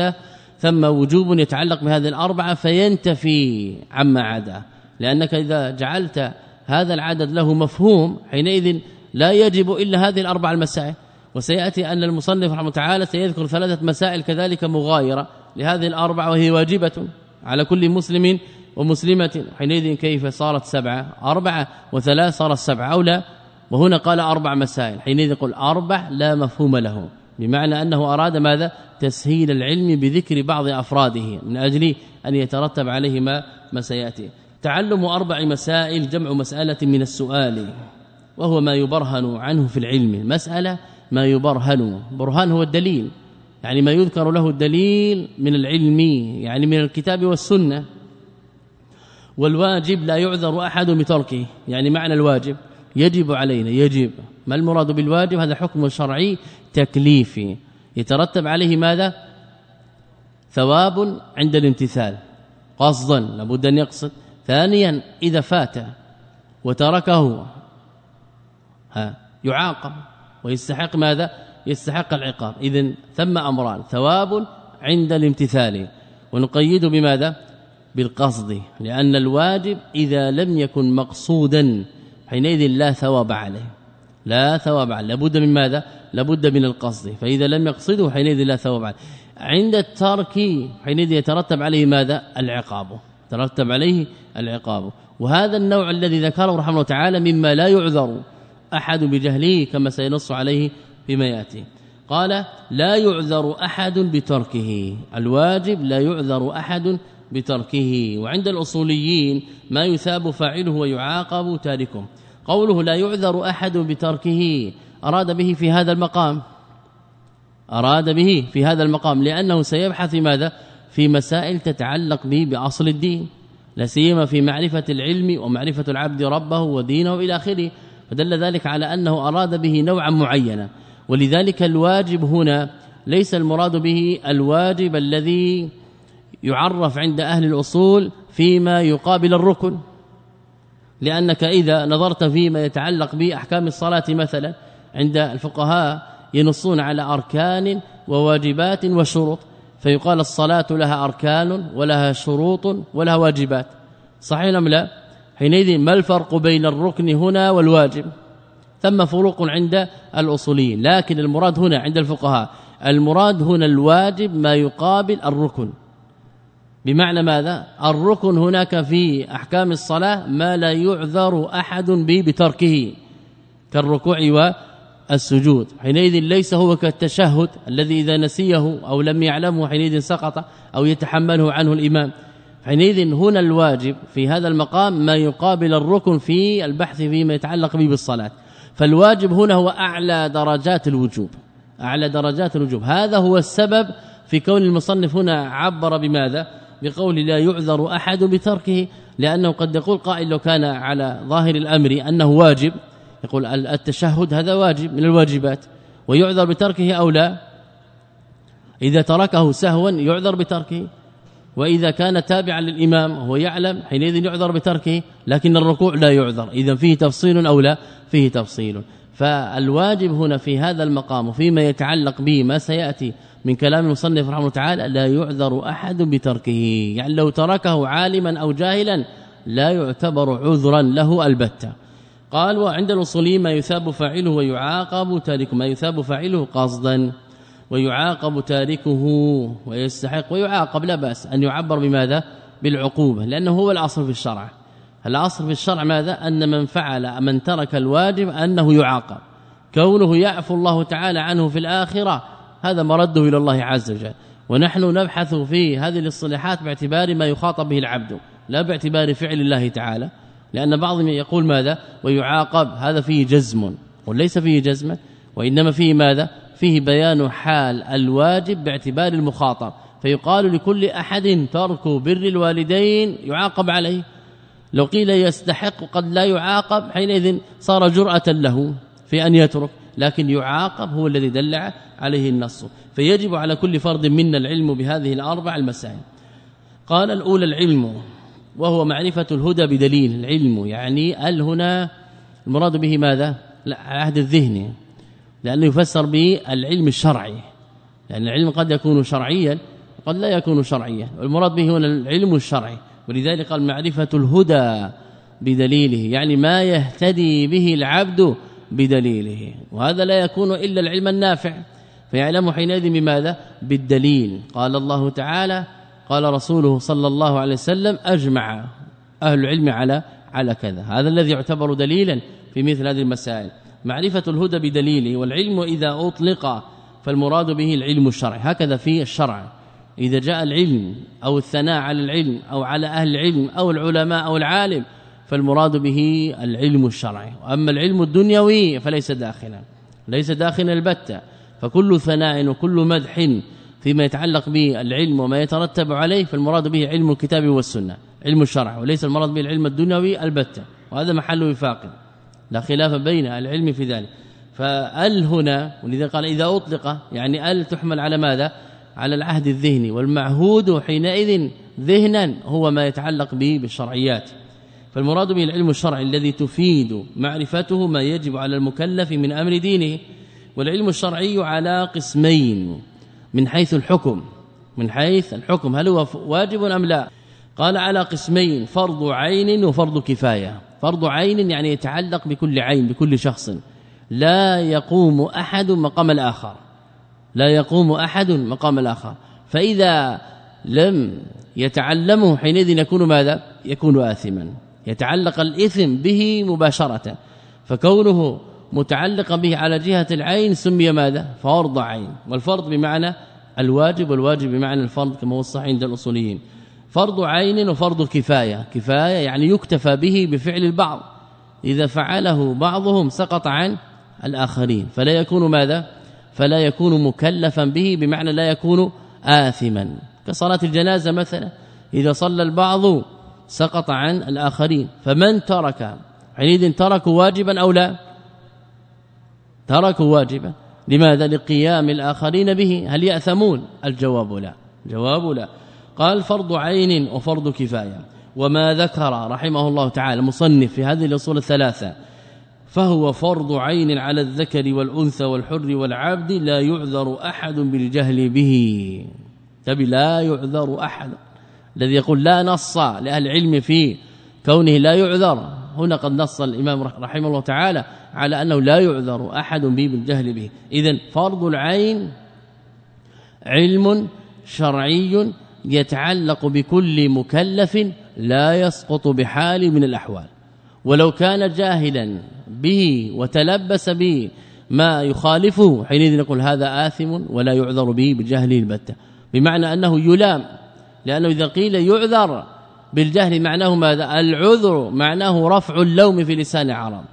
ثم وجوب يتعلق بهذه الأربعة فينتفي عما عدا. لأنك إذا جعلت هذا العدد له مفهوم حينئذ لا يجب إلا هذه الأربع المسائل. وسيأتي أن المصنف رحمه تعالى سيذكر ثلاثة مسائل كذلك مغايرة لهذه الأربعة وهي واجبة. على كل مسلم ومسلمة. حينئذ كيف صارت سبعة؟ أربعة وثلاث صارت سبعة أو لا؟ وهنا قال أربع مسائل. حينئذ يقول أربع لا مفهوم له بمعنى أنه أراد ماذا؟ تسهيل العلم بذكر بعض أفراده من أجل أن يترتب عليه ما, ما سيأتي. تعلم أربع مسائل جمع مسألة من السؤال وهو ما يبرهن عنه في العلم. المسألة ما يبرهن برهان هو الدليل. يعني ما يذكر له الدليل من العلم يعني من الكتاب والسنة. والواجب لا يعذر أحد بتركه يعني معنى الواجب يجب علينا يجب. ما المراد بالواجب؟ هذا حكم شرعي تكليفي. يترتب عليه ماذا؟ ثواب عند الامتثال قصدا لابد أن يقصد. ثانيا إذا فات وتركه ها يعاقب ويستحق ماذا؟ يستحق العقاب. اذا ثم أمران ثواب عند الامتثال. ونقيد بماذا؟ بالقصد. لأن الواجب إذا لم يكن مقصودا حينئذ لا ثواب عليه. لا ثواب عليه. لابد من ماذا؟ لابد من القصد. فإذا لم يقصده حينئذ لا ثواب عليه. عند الترك حينئذ يترتب عليه ماذا؟ العقاب. ترتب عليه العقاب. وهذا النوع الذي ذكره رحمه الله تعالى مما لا يعذر أحد بجهله كما سينص عليه فيما يأتي. قال لا يعذر أحد بتركه. الواجب لا يعذر أحد بتركه. وعند الأصوليين ما يثاب فاعله ويعاقب تاركه. قوله لا يعذر أحد بتركه أراد به في هذا المقام؟ أراد به في هذا المقام. لأنه سيبحث ماذا؟ في مسائل تتعلق به بأصل الدين. لا سيما في معرفة العلم ومعرفة العبد ربه ودينه إلى آخره. فدل ذلك على أنه أراد به نوعا معينا. ولذلك الواجب هنا ليس المراد به الواجب الذي يعرف عند أهل الأصول فيما يقابل الركن. لأنك إذا نظرت فيما يتعلق بأحكام الصلاة مثلا عند الفقهاء ينصون على أركان وواجبات وشروط فيقال الصلاة لها أركان ولها شروط ولها واجبات. صحيح أم لا؟ حينئذ ما الفرق بين الركن هنا والواجب؟ ثم فروق عند الأصوليين. لكن المراد هنا عند الفقهاء المراد هنا الواجب ما يقابل الركن. بمعنى ماذا؟ الركن هناك في أحكام الصلاة ما لا يعذر أحد به بتركه كالركوع والسجود. حينئذ ليس هو كالتشهد الذي إذا نسيه أو لم يعلمه حينئذ سقط أو يتحمله عنه الإمام. حينئذ هنا الواجب في هذا المقام ما يقابل الركن في البحث فيما يتعلق به بالصلاة. فالواجب هنا هو أعلى درجات الوجوب أعلى درجات الوجوب. هذا هو السبب في كون المصنف هنا عبر بماذا؟ بقول لا يعذر أحد بتركه لأنه قد يقول قائل لو كان على ظاهر الأمر أنه واجب يقول التشهد هذا واجب من الواجبات ويعذر بتركه أو لا؟ إذا تركه سهوا يعذر بتركه وإذا كان تابعا للإمام وهو يعلم حينئذ يعذر بتركه لكن الركوع لا يعذر. اذا فيه تفصيل أو لا فيه تفصيل. فالواجب هنا في هذا المقام فيما يتعلق به ما سيأتي من كلام المصنف رحمه الله تعالى لا يعذر أحد بتركه. يعني لو تركه عالما أو جاهلا لا يعتبر عذرا له البتة. قال وعند الأصوليين ما يثاب فاعله ويعاقب تاركه ما يثاب فاعله قصدا. ويعاقب تاركه ويستحق ويعاقب لا بأس أن يعبر بماذا؟ بالعقوبة لأنه هو الأصل في الشرع. الأصل في الشرع ماذا؟ أن من فعل من ترك الواجب أنه يعاقب. كونه يعفو الله تعالى عنه في الآخرة هذا مرده إلى الله عز وجل. ونحن نبحث في هذه الاصطلاحات باعتبار ما يخاطب به العبد لا باعتبار فعل الله تعالى. لأن بعضهم يقول ماذا؟ ويعاقب هذا فيه جزم وليس فيه جزم وإنما فيه ماذا؟ فيه بيان حال الواجب باعتبار المخاطب فيقال لكل أحد ترك بر الوالدين يعاقب عليه. لو قيل يستحق قد لا يعاقب حينئذ صار جرأة له في أن يترك لكن يعاقب هو الذي دل عليه النص. فيجب على كل فرد منا العلم بهذه الأربع المسائل. قال الأولى العلم وهو معرفة الهدى بدليل. العلم يعني ال هنا المراد به ماذا؟ العهد الذهني لأنه يفسر به العلم الشرعي. لأن العلم قد يكون شرعيا وقد لا يكون شرعيا. والمراد به هنا العلم الشرعي. ولذلك قال معرفة الهدى بدليله يعني ما يهتدي به العبد بدليله. وهذا لا يكون إلا العلم النافع. فيعلم حينئذ بماذا؟ بالدليل. قال الله تعالى قال رسوله صلى الله عليه وسلم أجمع أهل العلم على على كذا. هذا الذي يعتبر دليلا في مثل هذه المسائل. معرفة الهدى بدليله والعلم إذا أطلق فالمراد به العلم الشرعي. هكذا في الشرع. إذا جاء العلم أو الثناء على العلم أو على أهل العلم أو العلماء أو العالم فالمراد به العلم الشرعي. واما العلم الدنيوي فليس داخلا ليس داخلا البتة. فكل ثناء وكل مدح فيما يتعلق بالعلم وما يترتب عليه فالمراد به علم الكتاب والسنة علم الشرع وليس المراد به العلم الدنيوي البتة. وهذا محل وفاق. لا خلاف بين العلم في ذلك. فأل هنا ولذا قال إذا أطلق يعني أل تحمل على ماذا؟ على العهد الذهني والمعهود حينئذ ذهنا هو ما يتعلق به بالشرعيات. فالمراد به العلم الشرعي الذي تفيد معرفته ما يجب على المكلف من أمر دينه والعلم الشرعي على قسمين من حيث الحكم. من حيث الحكم هل هو واجب أم لا؟ قال على قسمين فرض عين وفرض كفاية. فرض عين يعني يتعلق بكل عين بكل شخص. لا يقوم أحد مقام الآخر. لا يقوم أحد مقام الآخر. فإذا لم يتعلمه حينئذ يكون ماذا؟ يكون آثما. يتعلق الإثم به مباشرة. فكونه متعلقا به على جهة العين سمي ماذا؟ فرض عين. والفرض بمعنى الواجب والواجب بمعنى الفرض كما هو الصحيح عند الأصوليين. فرض عين وفرض كفاية. كفاية يعني يكتفى به بفعل البعض. إذا فعله بعضهم سقط عن الآخرين. فلا يكون ماذا؟ فلا يكون مكلفا به بمعنى لا يكون آثما. كصلاة الجنازة مثلا إذا صلى البعض سقط عن الآخرين. فمن ترك حينئذ تركوا واجبا أو لا؟ تركوا واجبا. لماذا؟ لقيام الآخرين به. هل يأثمون؟ الجواب لا. جواب لا. قال فرض عين وفرض كفاية. وما ذكر رحمه الله تعالى المصنف في هذه الأصول الثلاثة فهو فرض عين على الذكر والأنثى والحر والعبد لا يعذر أحد بالجهل به. تبي لا يعذر أحد. الذي يقول لا نص لأهل العلم في كونه لا يعذر هنا قد نص الإمام رحمه الله تعالى على أنه لا يعذر أحد به بالجهل به. اذا فرض العين علم شرعي يتعلق بكل مكلف لا يسقط بحال من الأحوال. ولو كان جاهلا به وتلبس به ما يخالفه حينئذ نقول هذا آثم ولا يعذر به بجهله البتة. بمعنى أنه يلام لأنه إذا قيل يعذر بالجهل معناه ماذا؟ العذر معناه رفع اللوم في لسان العرب.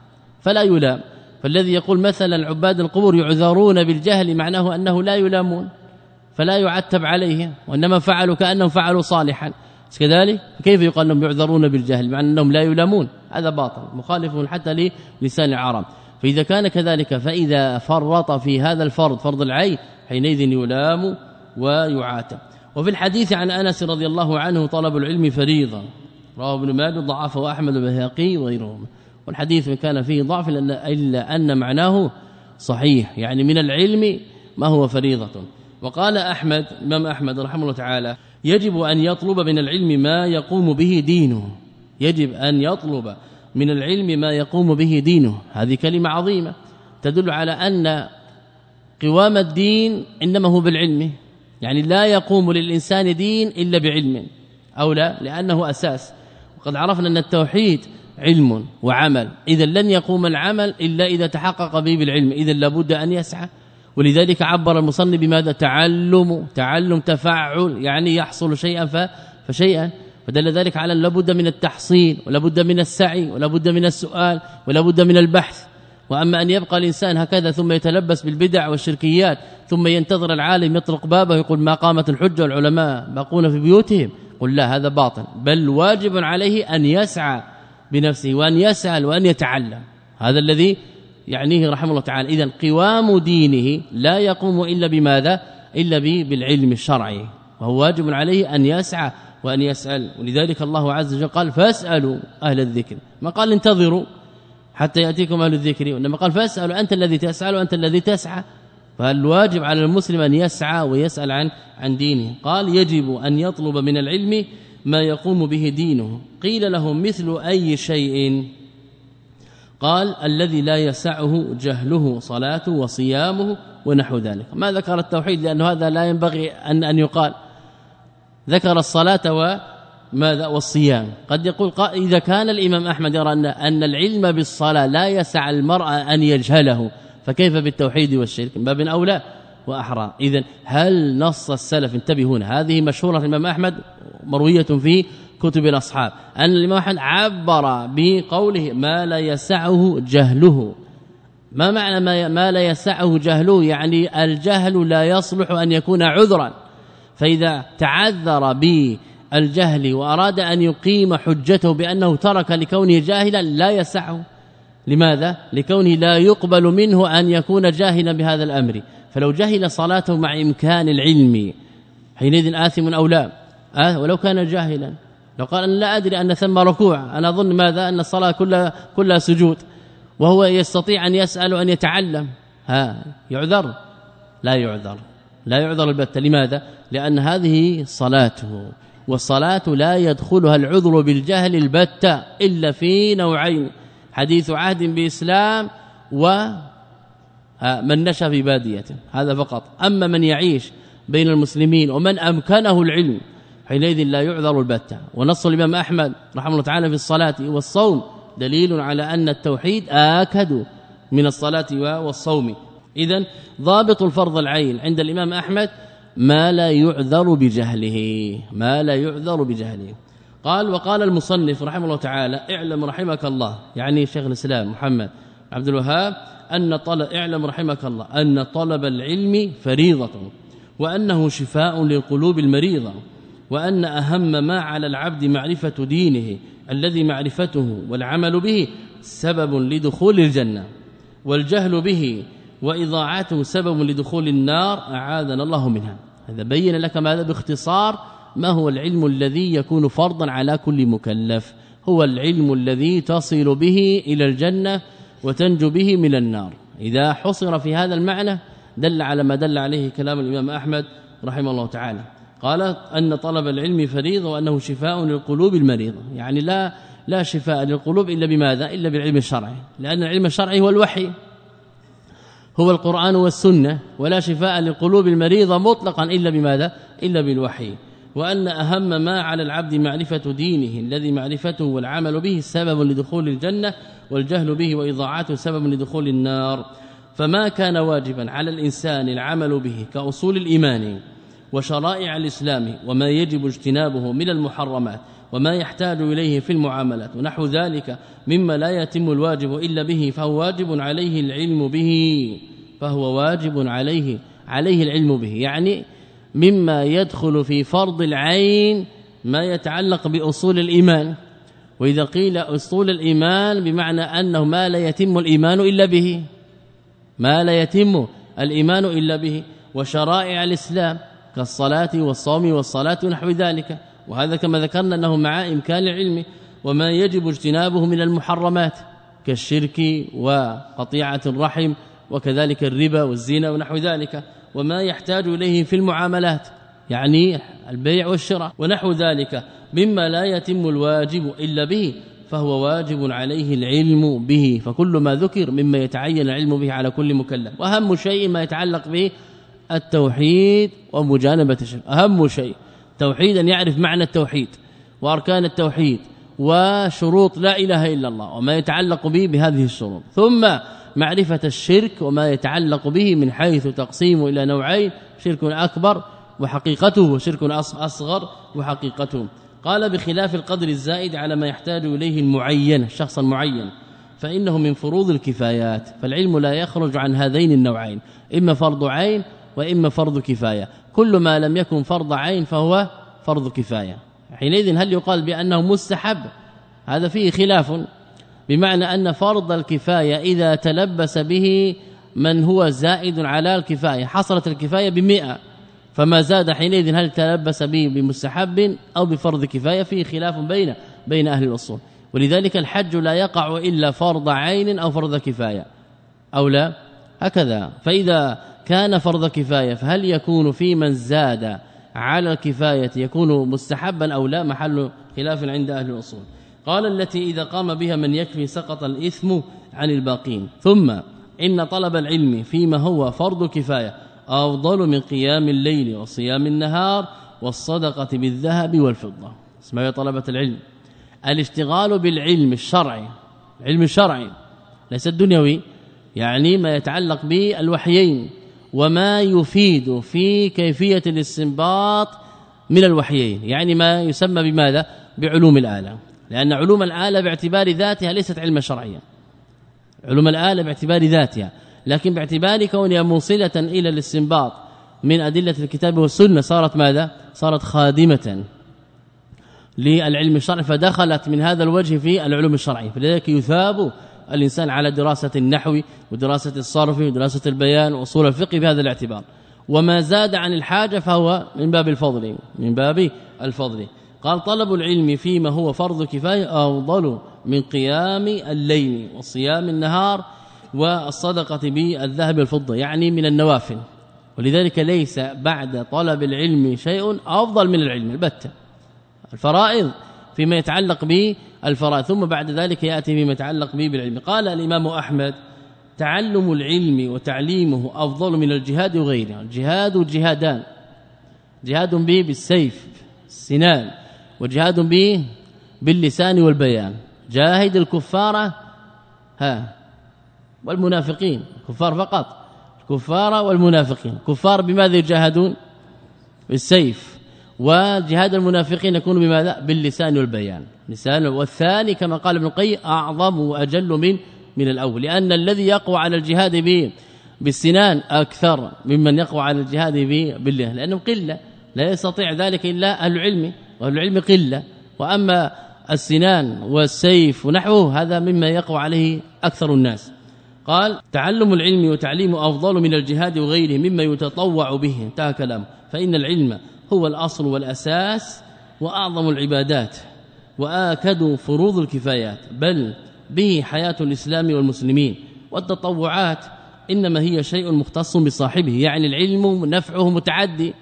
فلا يلام. فالذي يقول مثلا عباد القبور يعذرون بالجهل معناه أنه لا يلامون. فلا يعتب عليهم وإنما فعلوا كأنهم فعلوا صالحا. كذلك؟ كيف يقال أنهم يعذرون بالجهل مع أنهم لا يلامون؟ هذا باطل مخالف حتى لسان العرب. فإذا كان كذلك فإذا فرط في هذا الفرض فرض العين حينئذ يلام ويعاتب. وفي الحديث عن أنس رضي الله عنه طلب العلم فريضة. رواه ابن ماجه ضعفه احمد البيهقي وغيرهم. والحديث كان فيه ضعف إلا أن معناه صحيح. يعني من العلم ما هو فريضة. وقال أحمد إمام أحمد رحمه الله تعالى يجب أن يطلب من العلم ما يقوم به دينه. يجب أن يطلب من العلم ما يقوم به دينه. هذه كلمة عظيمة. تدل على أن قوام الدين إنما هو بالعلم. يعني لا يقوم للإنسان دين إلا بعلم. أو لا؟ لأنه أساس. وقد عرفنا أن التوحيد علم وعمل. إذا لن يقوم العمل إلا إذا تحقق به بالعلم. إذا لابد أن يسعى ولذلك عبر المصنف بماذا؟ تعلم تعلم تفعل يعني يحصل شيئا فشيئا. فدل ذلك على لابد من التحصيل ولابد من السعي ولابد من السؤال ولابد من البحث. وأما أن يبقى الإنسان هكذا ثم يتلبس بالبدع والشركيات ثم ينتظر العالم يطرق بابه يقول ما قامت الحجة والعلماء باقون في بيوتهم قل لا هذا باطل. بل واجب عليه أن يسعى بنفسه وأن يسأل وأن يتعلم. هذا الذي يعنيه رحمه الله تعالى. اذا قوام دينه لا يقوم إلا بماذا؟ إلا بالعلم الشرعي. وهو واجب عليه أن يسعى وأن يسأل. ولذلك الله عز وجل قال فاسألوا أهل الذكر. ما قال انتظروا حتى يأتيكم أهل الذكر. وانما قال فاسألوا أنت الذي تسأل وأنت الذي تسعى. فالواجب على المسلم أن يسعى ويسأل عن عن دينه. قال يجب أن يطلب من العلم ما يقوم به دينه. قيل له مثل أي شيء؟ قال الذي لا يسعه جهله صلاته وصيامه ونحو ذلك. ما ذكر التوحيد؟ لأنه هذا لا ينبغي ان أن يقال. ذكر الصلاة وماذا والصيام. قد يقول إذا كان الإمام أحمد يرى ان أن العلم بالصلاة لا يسع المرء أن يجهله فكيف بالتوحيد والشرك؟ من باب أولى وأحرى. اذا هل نص السلف؟ انتبهوا هنا. هذه مشهورة الإمام أحمد مروية في كتب الأصحاب. أن الإمام أحمد عبر بقوله ما لا يسعه جهله. ما معنى ما, ما لا يسعه جهله؟ يعني الجهل لا يصلح أن يكون عذرا. فإذا تعذر بالجهل وأراد أن يقيم حجته بأنه ترك لكونه جاهلا لا يسعه. لماذا؟ لكونه لا يقبل منه أن يكون جاهلا بهذا الأمر. فلو جهل صلاته مع إمكان العلم حينئذ آثم أو لا. آه ولو كان جاهلا. لو قال أنا لا أدري أن ثم ركوع أنا أظن ماذا؟ أن الصلاة كلها كلها سجود. وهو يستطيع أن يسأل أن يتعلم. ها يعذر؟ لا يعذر. لا يعذر البتة لماذا؟ لأن هذه صلاته والصلاة لا يدخلها العذر بالجهل البتة إلا في نوعين حديث عهد بإسلام و من نشأ في بادية. هذا فقط. أما من يعيش بين المسلمين ومن أمكنه العلم حينئذ لا يعذر البتة. ونص الإمام أحمد رحمه الله تعالى في الصلاة والصوم دليل على أن التوحيد آكد من الصلاة والصوم. اذا ضابط الفرض العين عند الإمام أحمد ما لا يعذر بجهله. ما لا يعذر بجهله. قال وقال المصنف رحمه الله تعالى اعلم رحمك الله. يعني شيخ الإسلام محمد عبد الوهاب أن طلب اعلم رحمك الله. أن طلب العلم فريضة. وأنه شفاء للقلوب المريضة. وأن أهم ما على العبد معرفة دينه الذي معرفته والعمل به سبب لدخول الجنة والجهل به وإضاعته سبب لدخول النار أعاذنا الله منها. هذا بين لك ماذا؟ باختصار ما هو العلم الذي يكون فرضا على كل مكلف؟ هو العلم الذي تصل به إلى الجنة وتنجو به من النار. إذا حصر في هذا المعنى دل على ما دل عليه كلام الإمام أحمد رحمه الله تعالى. قال أن طلب العلم فريضة وأنه شفاء للقلوب المريضة. يعني لا لا شفاء للقلوب إلا بماذا؟ إلا بالعلم الشرعي. لأن العلم الشرعي هو الوحي. هو القرآن والسنة. ولا شفاء للقلوب المريضة مطلقا إلا بماذا؟ إلا بالوحي. وأن أهم ما على العبد معرفة دينه الذي معرفته والعمل به سبب لدخول الجنة والجهل به وإضاعته سبب لدخول النار. فما كان واجبا على الإنسان العمل به كأصول الإيمان. وشرائع الإسلام وما يجب اجتنابه من المحرمات وما يحتاج إليه في المعاملات ونحو ذلك مما لا يتم الواجب إلا به فهو واجب عليه العلم به فهو واجب عليه عليه العلم به. يعني مما يدخل في فرض العين ما يتعلق بأصول الإيمان. وإذا قيل أصول الإيمان بمعنى أنه ما لا يتم الإيمان إلا به ما لا يتم الإيمان إلا به. وشرائع الإسلام كالصلاة والصوم والصلاة ونحو ذلك. وهذا كما ذكرنا أنه مع إمكان العلم وما يجب اجتنابه من المحرمات كالشرك وقطيعة الرحم وكذلك الربا والزنا ونحو ذلك. وما يحتاج إليه في المعاملات يعني البيع والشراء ونحو ذلك. مما لا يتم الواجب إلا به فهو واجب عليه العلم به. فكل ما ذكر مما يتعين العلم به على كل مكلف. وأهم شيء ما يتعلق به التوحيد ومجانبة الشرك. أهم شيء توحيدا يعرف معنى التوحيد وأركان التوحيد وشروط لا إله إلا الله وما يتعلق به بهذه الشروط. ثم معرفة الشرك وما يتعلق به من حيث تقسيمه إلى نوعين شرك أكبر وحقيقته وشرك أصغر وحقيقته. قال بخلاف القدر الزائد على ما يحتاج إليه المعين الشخص المعين فإنه من فروض الكفايات فالعلم لا يخرج عن هذين النوعين إما فرض عين وإما فرض كفاية. كل ما لم يكن فرض عين فهو فرض كفاية. حينئذ هل يقال بأنه مستحب؟ هذا فيه خلاف. بمعنى أن فرض الكفاية إذا تلبس به من هو زائد على الكفاية حصلت الكفاية ب100 فما زاد حينئذ هل تلبس به بمستحب أو بفرض كفاية؟ فيه خلاف بين بين أهل الأصول. ولذلك الحج لا يقع إلا فرض عين أو فرض كفاية. أو لا؟ هكذا. فإذا كان فرض كفاية فهل يكون في من زاد على الكفاية يكون مستحبا أو لا؟ محل خلاف عند أهل الأصول. قال التي إذا قام بها من يكفي سقط الإثم عن الباقين. ثم إن طلب العلم فيما هو فرض كفاية أفضل من قيام الليل وصيام النهار والصدقة بالذهب والفضة. اسمعوا يا طلبة العلم. الاشتغال بالعلم الشرعي العلم الشرعي ليس الدنيوي يعني ما يتعلق بالوحيين. وما يفيد في كيفية الاستنباط من الوحيين. يعني ما يسمى بماذا؟ بعلوم الآلة. لأن علوم الآلة باعتبار ذاتها ليست علما شرعيا. علوم الآلة باعتبار ذاتها. لكن باعتبار كونها موصلة إلى الاستنباط من أدلة الكتاب والسنة صارت ماذا؟ صارت خادمة للعلم الشرعي فدخلت من هذا الوجه في العلوم الشرعية. فلذلك يثاب الإنسان على دراسة النحو ودراسة الصرف ودراسة البيان وأصول الفقه بهذا الاعتبار. وما زاد عن الحاجة فهو من باب الفضل من باب الفضل. قال طلب العلم فيما هو فرض كفاية أفضل من قيام الليل وصيام النهار والصدقة بالذهب والفضه يعني من النوافل. ولذلك ليس بعد طلب العلم شيء أفضل من العلم البتة. الفرائض فيما يتعلق بالفرائض ثم بعد ذلك يأتي فيما يتعلق به بالعلم. قال الإمام أحمد تعلم العلم وتعليمه أفضل من الجهاد وغيره. الجهاد جهادان جهاد به بالسيف السنان وجهاد به باللسان والبيان. جاهد الكفار ها والمنافقين كفار فقط الكفار والمنافقين. كفار بماذا يجاهدون؟ بالسيف. وجهاد المنافقين يكون بماذا؟ باللسان والبيان. لسان والثاني كما قال ابن القيم أعظم وأجل من من الأول. لأن الذي يقوى على الجهاد به بالسنان أكثر ممن يقوى على الجهاد به بالله. لأنه قلة. لا يستطيع ذلك إلا أهل العلم وأهل العلم قلة. وأما السنان والسيف ونحوه هذا مما يقوى عليه أكثر الناس. قال تعلم العلم وتعليمه أفضل من الجهاد وغيره مما يتطوع به. انتهى كلام فإن العلم هو الأصل والأساس وأعظم العبادات وآكد فروض الكفايات بل به حياة الإسلام والمسلمين والتطوعات إنما هي شيء مختص بصاحبه يعني العلم نفعه متعدي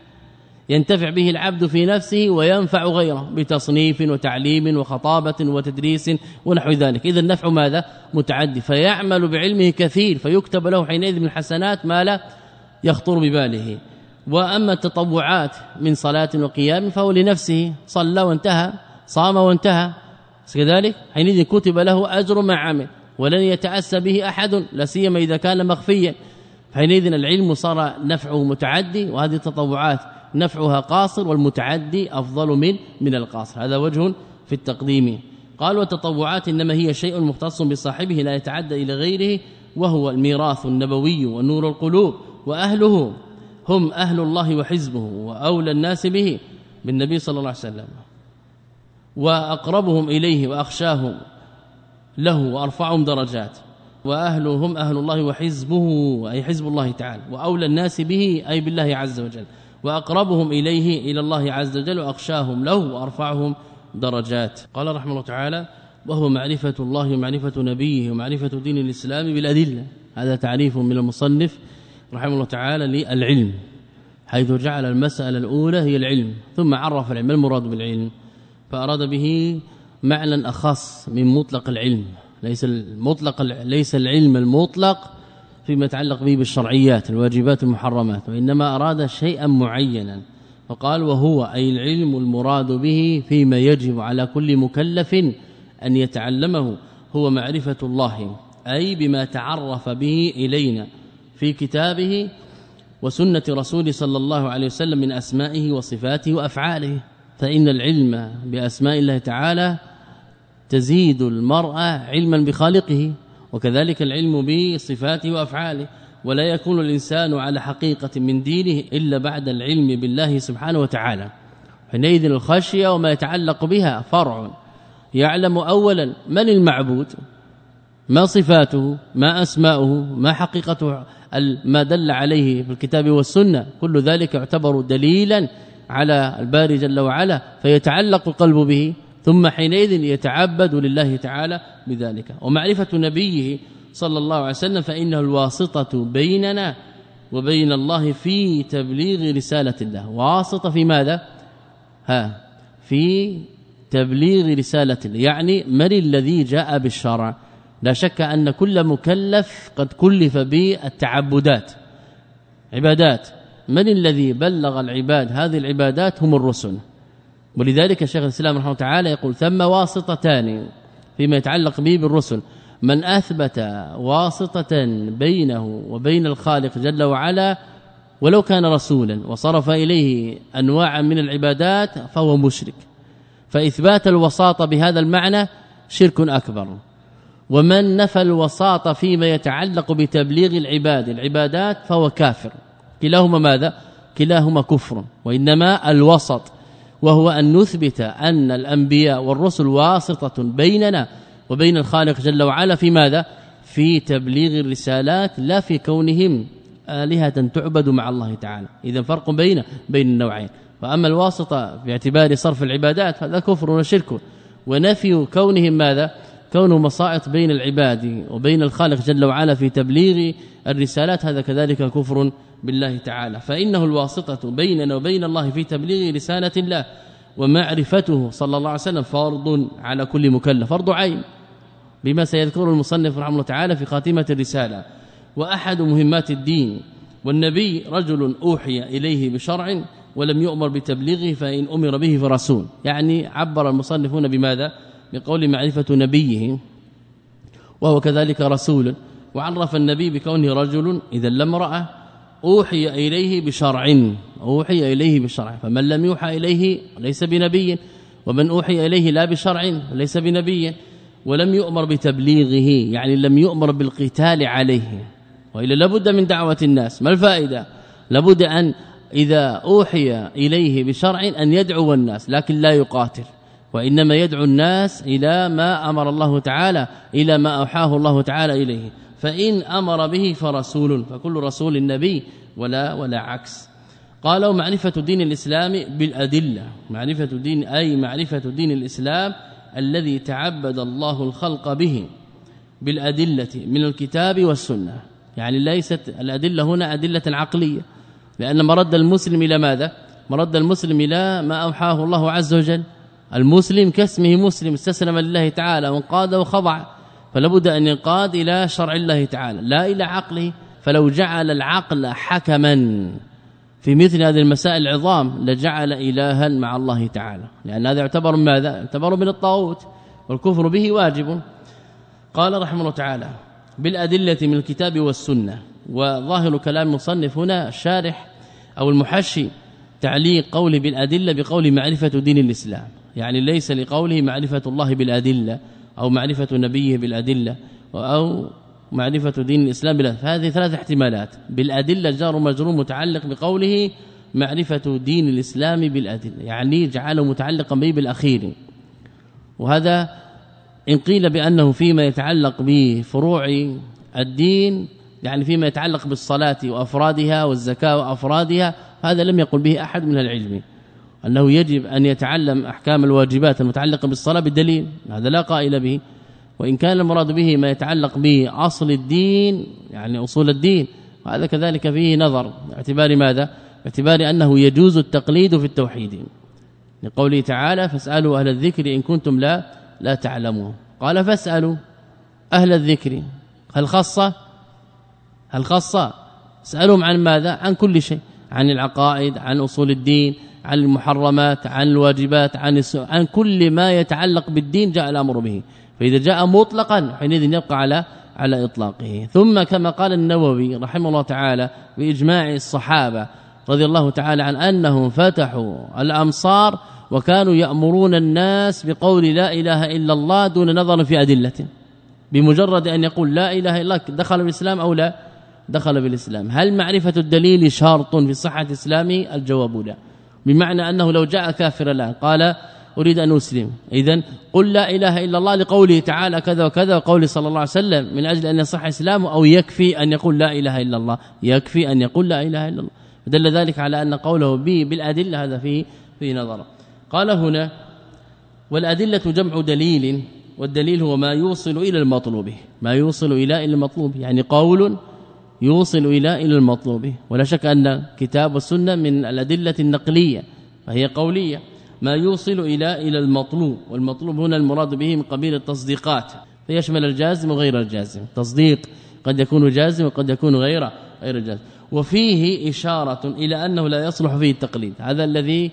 ينتفع به العبد في نفسه وينفع غيره بتصنيف وتعليم وخطابة وتدريس ونحو ذلك. إذا النفع ماذا؟ متعدي فيعمل بعلمه كثير فيكتب له حينئذ من الحسنات ما لا يخطر بباله. وأما التطوعات من صلاة وقيام فهو لنفسه صلى وانتهى صام وانتهى. كذلك حينئذ كتب له أجر ما عمل ولن يتأسى به أحد لا سيما إذا كان مخفيا. حينئذ العلم صار نفعه متعدي وهذه التطوعات نفعها قاصر والمتعدي أفضل من من القاصر. هذا وجه في التقديم. قال وتطوعات إنما هي شيء مختص بصاحبه لا يتعدى إلى غيره وهو الميراث النبوي ونور القلوب وأهله هم أهل الله وحزبه وأولى الناس به بالنبي صلى الله عليه وسلم. وأقربهم إليه وأخشاهم له وأرفعهم درجات. وأهلهم أهل الله وحزبه أي حزب الله تعالى. وأولى الناس به أي بالله عز وجل. وأقربهم إليه إلى الله عز وجل وأخشاهم له وأرفعهم درجات. قال رحمه الله تعالى وهو معرفة الله ومعرفة نبيه ومعرفة دين الإسلام بالأدلة. هذا تعريف من المصنف رحمه الله تعالى للعلم حيث جعل المسألة الأولى هي العلم ثم عرف العلم المراد بالعلم؟ فأراد به معنى أخص من مطلق العلم ليس المطلق ليس العلم المطلق فيما يتعلق به بالشرعيات الواجبات المحرمات وإنما أراد شيئا معينا فقال وهو أي العلم المراد به فيما يجب على كل مكلف أن يتعلمه هو معرفة الله أي بما تعرف به إلينا في كتابه وسنة رسول صلى الله عليه وسلم من أسمائه وصفاته وأفعاله فإن العلم بأسماء الله تعالى تزيد المرء علما بخالقه وكذلك العلم بصفاته وأفعاله ولا يكون الإنسان على حقيقة من دينه إلا بعد العلم بالله سبحانه وتعالى. حينئذ الخشية وما يتعلق بها فرع. يعلم اولا من المعبود ما صفاته ما أسماؤه ما حقيقته ما دل عليه في الكتاب والسنة. كل ذلك يعتبر دليلا على الباري جل وعلا فيتعلق القلب به ثم حينئذ يتعبد لله تعالى بذلك. ومعرفة نبيه صلى الله عليه وسلم فإنه الواسطة بيننا وبين الله في تبليغ رسالة الله. واسطة في ماذا؟ ها في تبليغ رسالة الله. يعني من الذي جاء بالشرع؟ لا شك أن كل مكلف قد كلف بالتعبدات. عبادات. من الذي بلغ العباد؟ هذه العبادات هم الرسل. ولذلك شيخ الإسلام رحمه تعالى يقول ثم واسطتان فيما يتعلق به بالرسل. من أثبت واسطة بينه وبين الخالق جل وعلا ولو كان رسولا وصرف إليه انواعا من العبادات فهو مشرك. فإثبات الوساطة بهذا المعنى شرك أكبر. ومن نفى الوساطه فيما يتعلق بتبليغ العباد العبادات فهو كافر. كلاهما ماذا؟ كلاهما كفر وإنما الوسط وهو أن نثبت أن الأنبياء والرسل واسطة بيننا وبين الخالق جل وعلا في ماذا؟ في تبليغ الرسالات لا في كونهم آلهة تعبد مع الله تعالى. إذا فرق بين بين النوعين. فأما الواسطة باعتبار صرف العبادات هذا كفر وشرك. ونفي كونهم ماذا؟ كونه مصائط بين العباد وبين الخالق جل وعلا في تبليغ الرسالات هذا كذلك كفر بالله تعالى. فإنه الواسطة بيننا وبين الله في تبليغ رسالة الله ومعرفته صلى الله عليه وسلم فرض على كل مكلف. فرض عين بما سيذكره المصنف رحمه الله تعالى في خاتمة الرسالة. وأحد مهمات الدين والنبي رجل أوحي إليه بشرع ولم يؤمر بتبليغه فإن أمر به فرسول. يعني عبر المصنفون بماذا؟ بقول معرفة نبيه وهو كذلك رسول. وعرف النبي بكونه رجل إذا لم رأى أوحي إليه بشرع أوحي إليه بشرع. فمن لم يوحى إليه ليس بنبي ومن أوحي إليه لا بشرع ليس بنبي. ولم يؤمر بتبليغه يعني لم يؤمر بالقتال عليه. وإلا لابد من دعوة الناس. ما الفائدة؟ لابد أن إذا أوحي إليه بشرع أن يدعو الناس لكن لا يقاتل. وإنما يدعو الناس إلى ما أمر الله تعالى إلى ما أوحاه الله تعالى إليه. فإن أمر به فرسول فكل رسول النبي ولا ولا عكس. قالوا معرفة دين الإسلام بالأدلة. معرفة دين أي معرفة دين الإسلام الذي تعبد الله الخلق به بالأدلة من الكتاب والسنة. يعني ليست الأدلة هنا أدلة عقلية. لأن مرد المسلم إلى ماذا؟ مرد المسلم إلى ما أوحاه الله عز وجل. المسلم كاسمه مسلم استسلم لله تعالى وانقاد وخضع فلابد أن ينقاد إلى شرع الله تعالى لا إلى عقله فلو جعل العقل حكما في مثل هذه المسائل العظام لجعل إلها مع الله تعالى لأن هذا يعتبر ماذا؟ يعتبر من الطاغوت والكفر به واجب. قال رحمه الله تعالى بالأدلة من الكتاب والسنة وظاهر كلام المصنف هنا الشارح أو المحشي تعليق قوله بالأدلة بقول معرفة دين الإسلام. يعني ليس لقوله معرفة الله بالأدلة أو معرفة نبيه بالأدلة أو معرفة دين الإسلام بالأدلة فهذه ثلاث احتمالات. بالأدلة جار مجرور متعلق بقوله معرفة دين الإسلام بالأدلة يعني جعله متعلقا به بالأخير. وهذا إن قيل بأنه فيما يتعلق بفروع الدين يعني فيما يتعلق بالصلاة وأفرادها والزكاة وأفرادها هذا لم يقل به أحد من العلم. أنه يجب أن يتعلم أحكام الواجبات المتعلقة بالصلاة بالدليل هذا لا قائل به. وإن كان المراد به ما يتعلق بأصل الدين يعني أصول الدين وهذا كذلك فيه نظر. باعتبار ماذا؟ باعتبار أنه يجوز التقليد في التوحيد. لقوله تعالى فاسألوا أهل الذكر إن كنتم لا لا تعلمون قال فاسألوا أهل الذكر. هل خاصة؟ هل خاصة؟ اسألهم عن ماذا؟ عن كل شيء عن العقائد عن أصول الدين عن المحرمات عن الواجبات عن عن كل ما يتعلق بالدين جاء الأمر به. فإذا جاء مطلقا حينئذ يبقى على على إطلاقه. ثم كما قال النووي رحمه الله تعالى بإجماع الصحابة رضي الله تعالى عن أنهم فتحوا الأمصار وكانوا يأمرون الناس بقول لا إله إلا الله دون نظر في أدلة. بمجرد أن يقول لا إله إلا الله دخل الإسلام أو لا؟ دخل بالإسلام. هل معرفة الدليل شرط في صحة اسلامه الجواب لا. بمعنى أنه لو جاء كافر الان قال أريد أن أسلم. اذا قل لا إله إلا الله لقوله تعالى كذا وكذا وقول صلى الله عليه وسلم من أجل أن يصح اسلامه أو يكفي أن يقول لا إله إلا الله. يكفي أن يقول لا إله إلا الله. دل ذلك على أن قوله به بالأدلة هذا فيه في نظر. قال هنا والأدلة جمع دليل والدليل هو ما يوصل إلى المطلوب ما يوصل إلى المطلوب يعني قول يوصل إلى إلى المطلوب ولا شك أن كتاب والسنة من الأدلة النقلية وهي قولية ما يوصل إلى إلى المطلوب. والمطلوب هنا المراد به من قبيل التصديقات. فيشمل الجازم وغير الجازم. تصديق قد يكون جازم وقد يكون غير غير جازم. وفيه إشارة إلى أنه لا يصلح فيه التقليد. هذا الذي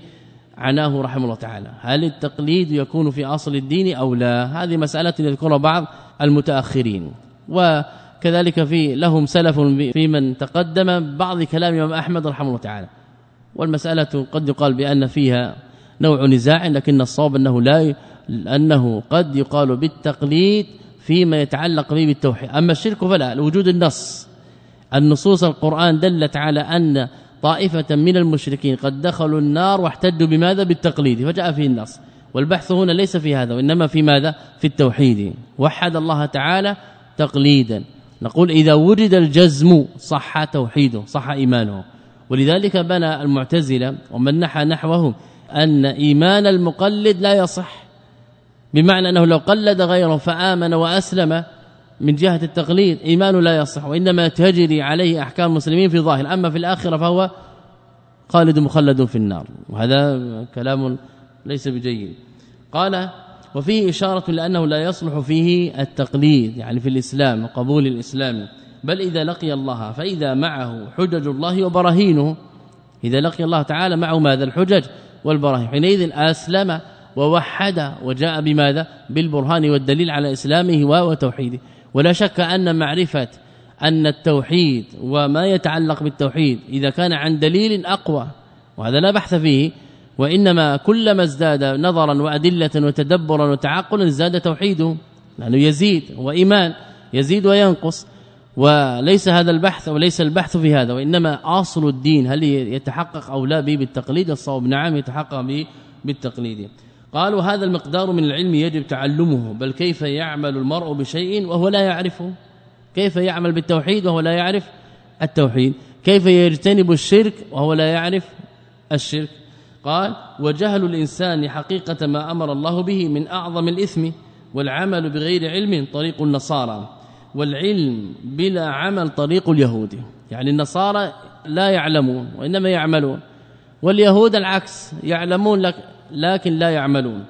عناه رحمه الله تعالى. هل التقليد يكون في أصل الدين أو لا؟ هذه مسألة يذكرها بعض المتأخرين. و كذلك في لهم سلف في من تقدم بعض كلام إمام أحمد رحمه الله تعالى. والمسألة قد يقال بأن فيها نوع نزاع لكن الصواب أنه لا أنه قد يقال بالتقليد فيما يتعلق به بالتوحيد. أما الشرك فلا وجود النص. النصوص القرآن دلت على أن طائفة من المشركين قد دخلوا النار واحتجوا بماذا؟ بالتقليد فجاء فيه النص. والبحث هنا ليس في هذا وإنما في ماذا؟ في التوحيد. وحد الله تعالى تقليدا. نقول إذا وجد الجزم صح توحيده صح إيمانه. ولذلك بنى المعتزلة ومن نحى نحوهم أن إيمان المقلد لا يصح بمعنى أنه لو قلد غيره فآمن وأسلم من جهة التقليد إيمانه لا يصح وإنما تجري عليه أحكام المسلمين في ظاهر أما في الآخرة فهو خالد مخلد في النار. وهذا كلام ليس بجيد. قال وفيه إشارة لأنه لا يصلح فيه التقليد يعني في الإسلام قبول الإسلام. بل إذا لقي الله فإذا معه حجج الله وبراهينه إذا لقي الله تعالى معه ماذا الحجج والبراهين. حينئذ أسلم ووحد وجاء بماذا؟ بالبرهان والدليل على إسلامه وتوحيده. ولا شك أن معرفة أن التوحيد وما يتعلق بالتوحيد إذا كان عن دليل أقوى وهذا لا بحث فيه وإنما كلما ازداد نظرا وأدلة وتدبرا وتعقلا ازداد توحيده لأنه يزيد وإيمان يزيد وينقص. وليس هذا البحث وليس البحث في هذا وإنما أصل الدين هل يتحقق أو لا به بالتقليد؟ الصواب نعم يتحقق به بالتقليد. قالوا هذا المقدار من العلم يجب تعلمه بل كيف يعمل المرء بشيء وهو لا يعرفه؟ كيف يعمل بالتوحيد وهو لا يعرف التوحيد؟ كيف يجتنب الشرك وهو لا يعرف الشرك؟ قال وجهل الإنسان حقيقة ما أمر الله به من أعظم الإثم والعمل بغير علم طريق النصارى والعلم بلا عمل طريق اليهود. يعني النصارى لا يعلمون وإنما يعملون واليهود العكس يعلمون لك لكن لا يعملون.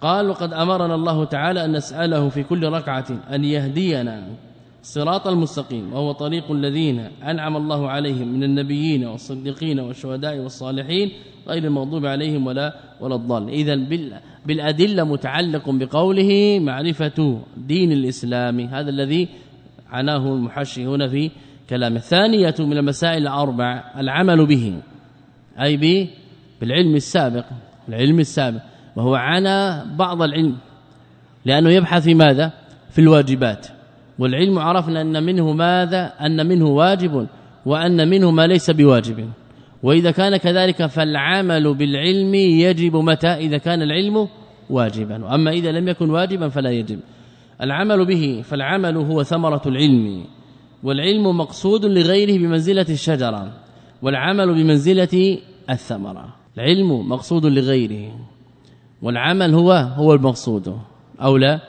قال وقد أمرنا الله تعالى أن نسأله في كل ركعة أن يهدينا صراط المستقيم وهو طريق الذين أنعم الله عليهم من النبيين والصديقين والشهداء والصالحين غير المغضوب عليهم ولا ولا الضال اذا بالأدلة متعلق بقوله معرفة دين الإسلام هذا الذي عناه المحشي هنا في كلامه. الثانية من المسائل الأربع العمل به أي بالعلم السابق العلم السابق وهو عنا بعض العلم. لأنه يبحث في ماذا؟ في الواجبات. والعلم عرفنا أن منه ماذا؟ أن منه واجب وأن منه ما ليس بواجب. وإذا كان كذلك فالعمل بالعلم يجب متى؟ إذا كان العلم واجبا. وأما إذا لم يكن واجبا فلا يجب. العمل به فالعمل هو ثمرة العلم. والعلم مقصود لغيره بمنزلة الشجرة والعمل بمنزلة الثمرة. العلم مقصود لغيره. والعمل هو هو المقصود. أو لا؟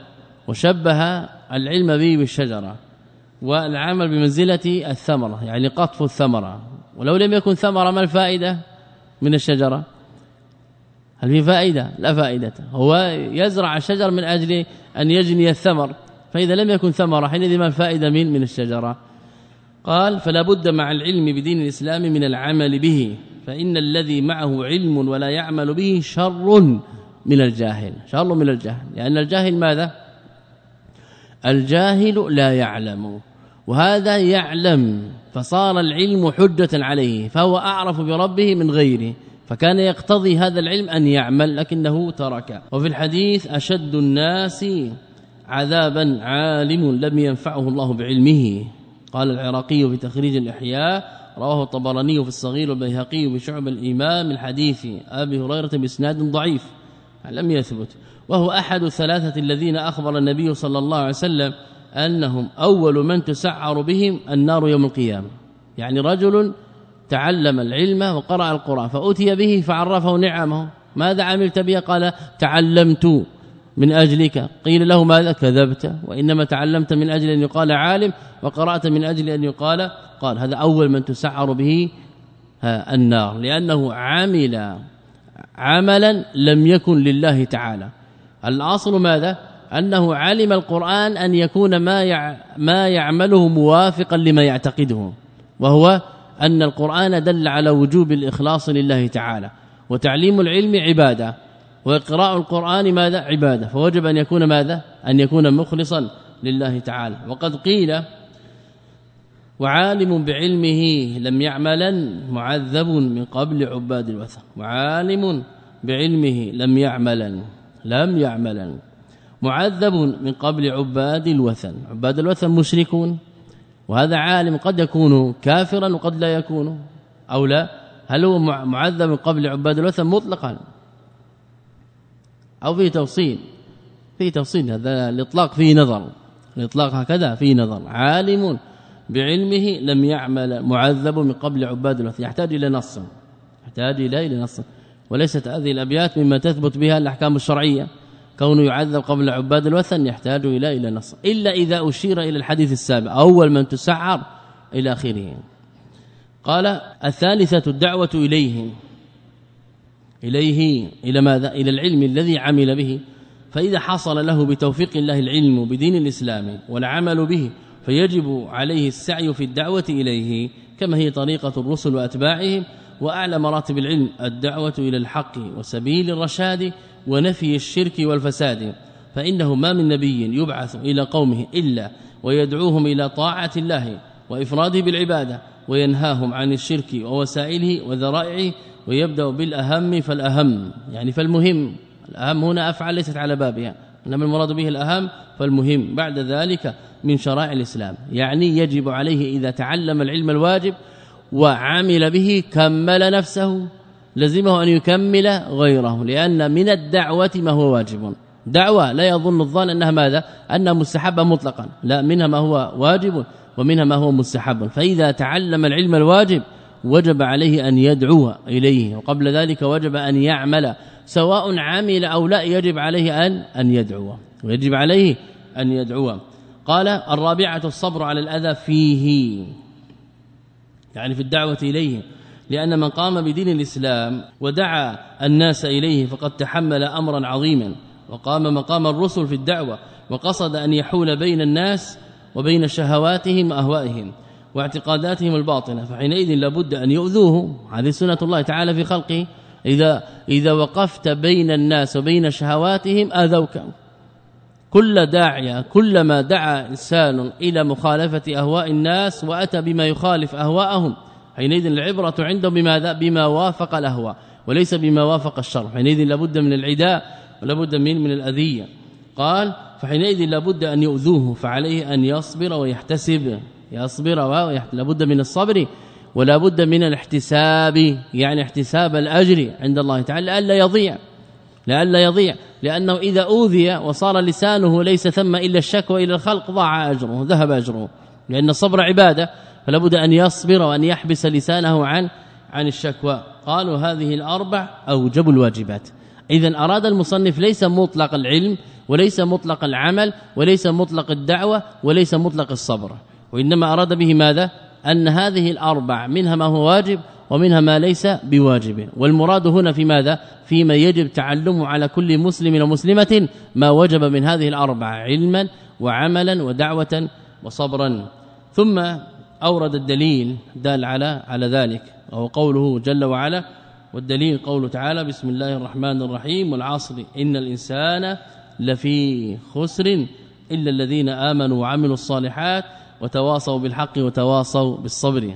وشبه العلم به بالشجرة. والعمل بمنزلة الثمرة يعني قطف الثمرة. ولو لم يكن ثمرة ما الفائدة من الشجرة؟ هل في فائدة؟ لا فائدة. هو يزرع الشجر من أجل أن يجني الثمر. فإذا لم يكن ثمرة حينئذ ما الفائدة من من الشجرة؟ قال فلا بد مع العلم بدين الإسلام من العمل به. فإن الذي معه علم ولا يعمل به شر من الجاهل. شر من الجاهل. لأن الجاهل ماذا؟ الجاهل لا يعلم وهذا يعلم فصار العلم حجة عليه فهو أعرف بربه من غيره فكان يقتضي هذا العلم أن يعمل لكنه ترك. وفي الحديث أشد الناس عذابا عالم لم ينفعه الله بعلمه. قال العراقي في تخريج الإحياء رواه الطبراني في الصغير والبيهقي بشعب الإمام من حديث أبي هريرة بإسناد ضعيف لم يثبت. وهو أحد الثلاثة الذين أخبر النبي صلى الله عليه وسلم أنهم أول من تسعر بهم النار يوم القيامة. يعني رجل تعلم العلم وقرأ القرآن فأتي به فعرفه نعمه. ماذا عملت به قال تعلمت من أجلك. قيل له ماذا؟ كذبت. وإنما تعلمت من أجل أن يقال عالم وقرأت من أجل أن يقال قال. هذا أول من تسعر به النار. لأنه عمل عملا لم يكن لله تعالى. الأصل ماذا؟ أنه علم القرآن أن يكون ما ما يعمله موافقا لما يعتقده وهو أن القرآن دل على وجوب الإخلاص لله تعالى. وتعليم العلم عبادة وقراء القرآن ماذا؟ عبادة. فوجب أن يكون ماذا؟ أن يكون مخلصا لله تعالى. وقد قيل وعالم بعلمه لم يعملا معذب من قبل عباد الوثن وعالم بعلمه لم يعملا. لم يعملا معذب من قبل عباد الوثن. عباد الوثن مشركون. وهذا عالم قد يكون كافرا وقد لا يكون. أو لا؟ هل هو معذب من قبل عباد الوثن مطلقا؟ أو في تفصيل في تفصيل هذا الإطلاق فيه نظر. الإطلاق هكذا فيه نظر. عالم بعلمه لم يعمل معذب من قبل عباد الوثن. يحتاج إلى نص. يحتاج إلى نص وليست هذه الأبيات مما تثبت بها الأحكام الشرعية. كونه يعذب قبل عباد الوثن يحتاج إلى إلى نص. إلا إذا أشير إلى الحديث السابق أول من تسعر إلى آخره. قال الثالثة الدعوة اليه إليه إلى ماذا؟ إلى العلم الذي عمل به. فإذا حصل له بتوفيق الله العلم بدين الإسلام والعمل به فيجب عليه السعي في الدعوة إليه كما هي طريقة الرسل وأتباعهم وأعلى مراتب العلم الدعوة إلى الحق وسبيل الرشاد ونفي الشرك والفساد فإنه ما من نبي يبعث إلى قومه إلا ويدعوهم إلى طاعة الله وإفراده بالعبادة وينهاهم عن الشرك ووسائله وذرائعه ويبدأ بالأهم فالأهم يعني فالمهم. الأهم هنا أفعل ليست على بابها إنما المراد به الأهم فالمهم. بعد ذلك من شرائع الإسلام يعني يجب عليه إذا تعلم العلم الواجب وعمل به كمل نفسه لزمه أن يكمل غيره لأن من الدعوة ما هو واجب. دعوة لا يظن الظان أنها ماذا؟ أنها مستحبة مطلقا. لا منها ما هو واجب ومنها ما هو مستحب. فإذا تعلم العلم الواجب وجب عليه أن يدعو إليه وقبل ذلك وجب أن يعمل سواء عمل أو لا يجب عليه أن أن يدعو. ويجب عليه أن يدعو. قال الرابعة الصبر على الأذى فيه. يعني في الدعوة إليه لأن من قام بدين الإسلام ودعا الناس إليه فقد تحمل أمرا عظيما وقام مقام الرسل في الدعوة وقصد أن يحول بين الناس وبين شهواتهم وأهوائهم واعتقاداتهم الباطنة فحينئذ لابد أن يؤذوه. هذه سنة الله تعالى في خلقه. إذا إذا وقفت بين الناس وبين شهواتهم آذوك. كل داعية كلما دعا إنسان إلى مخالفة أهواء الناس وأتى بما يخالف أهواءهم حينئذ العبرة عندهم بماذا بما وافق الأهواء وليس بما وافق الشرع حينئذ لابد من العداء ولابد من من الأذية. قال فحينئذ لابد أن يؤذوه فعليه أن يصبر ويحتسب يصبر لابد من الصبر ولا بد من الاحتساب يعني احتساب الأجر عند الله تعالى الا يضيع. لئلا يضيع. لأنه إذا أوذي وصار لسانه ليس ثم إلا الشكوى إلى الخلق ضاع أجره ذهب أجره. لأن الصبر عبادة فلا بد أن يصبر وأن يحبس لسانه عن عن الشكوى. قالوا هذه الأربع أوجب الواجبات. اذا أراد المصنف ليس مطلق العلم وليس مطلق العمل وليس مطلق الدعوة وليس مطلق الصبر. وإنما أراد به ماذا؟ أن هذه الأربع منها ما هو واجب ومنها ما ليس بواجب. والمراد هنا في ماذا؟ فيما يجب تعلمه على كل مسلم ومسلمة ما وجب من هذه الاربع علما وعملا ودعوه وصبرا. ثم أورد الدليل دال على على ذلك وهو قوله جل وعلا والدليل قوله تعالى بسم الله الرحمن الرحيم والعصر إن الإنسان لفي خسر إلا الذين آمنوا وعملوا الصالحات وتواصوا بالحق وتواصوا بالصبر.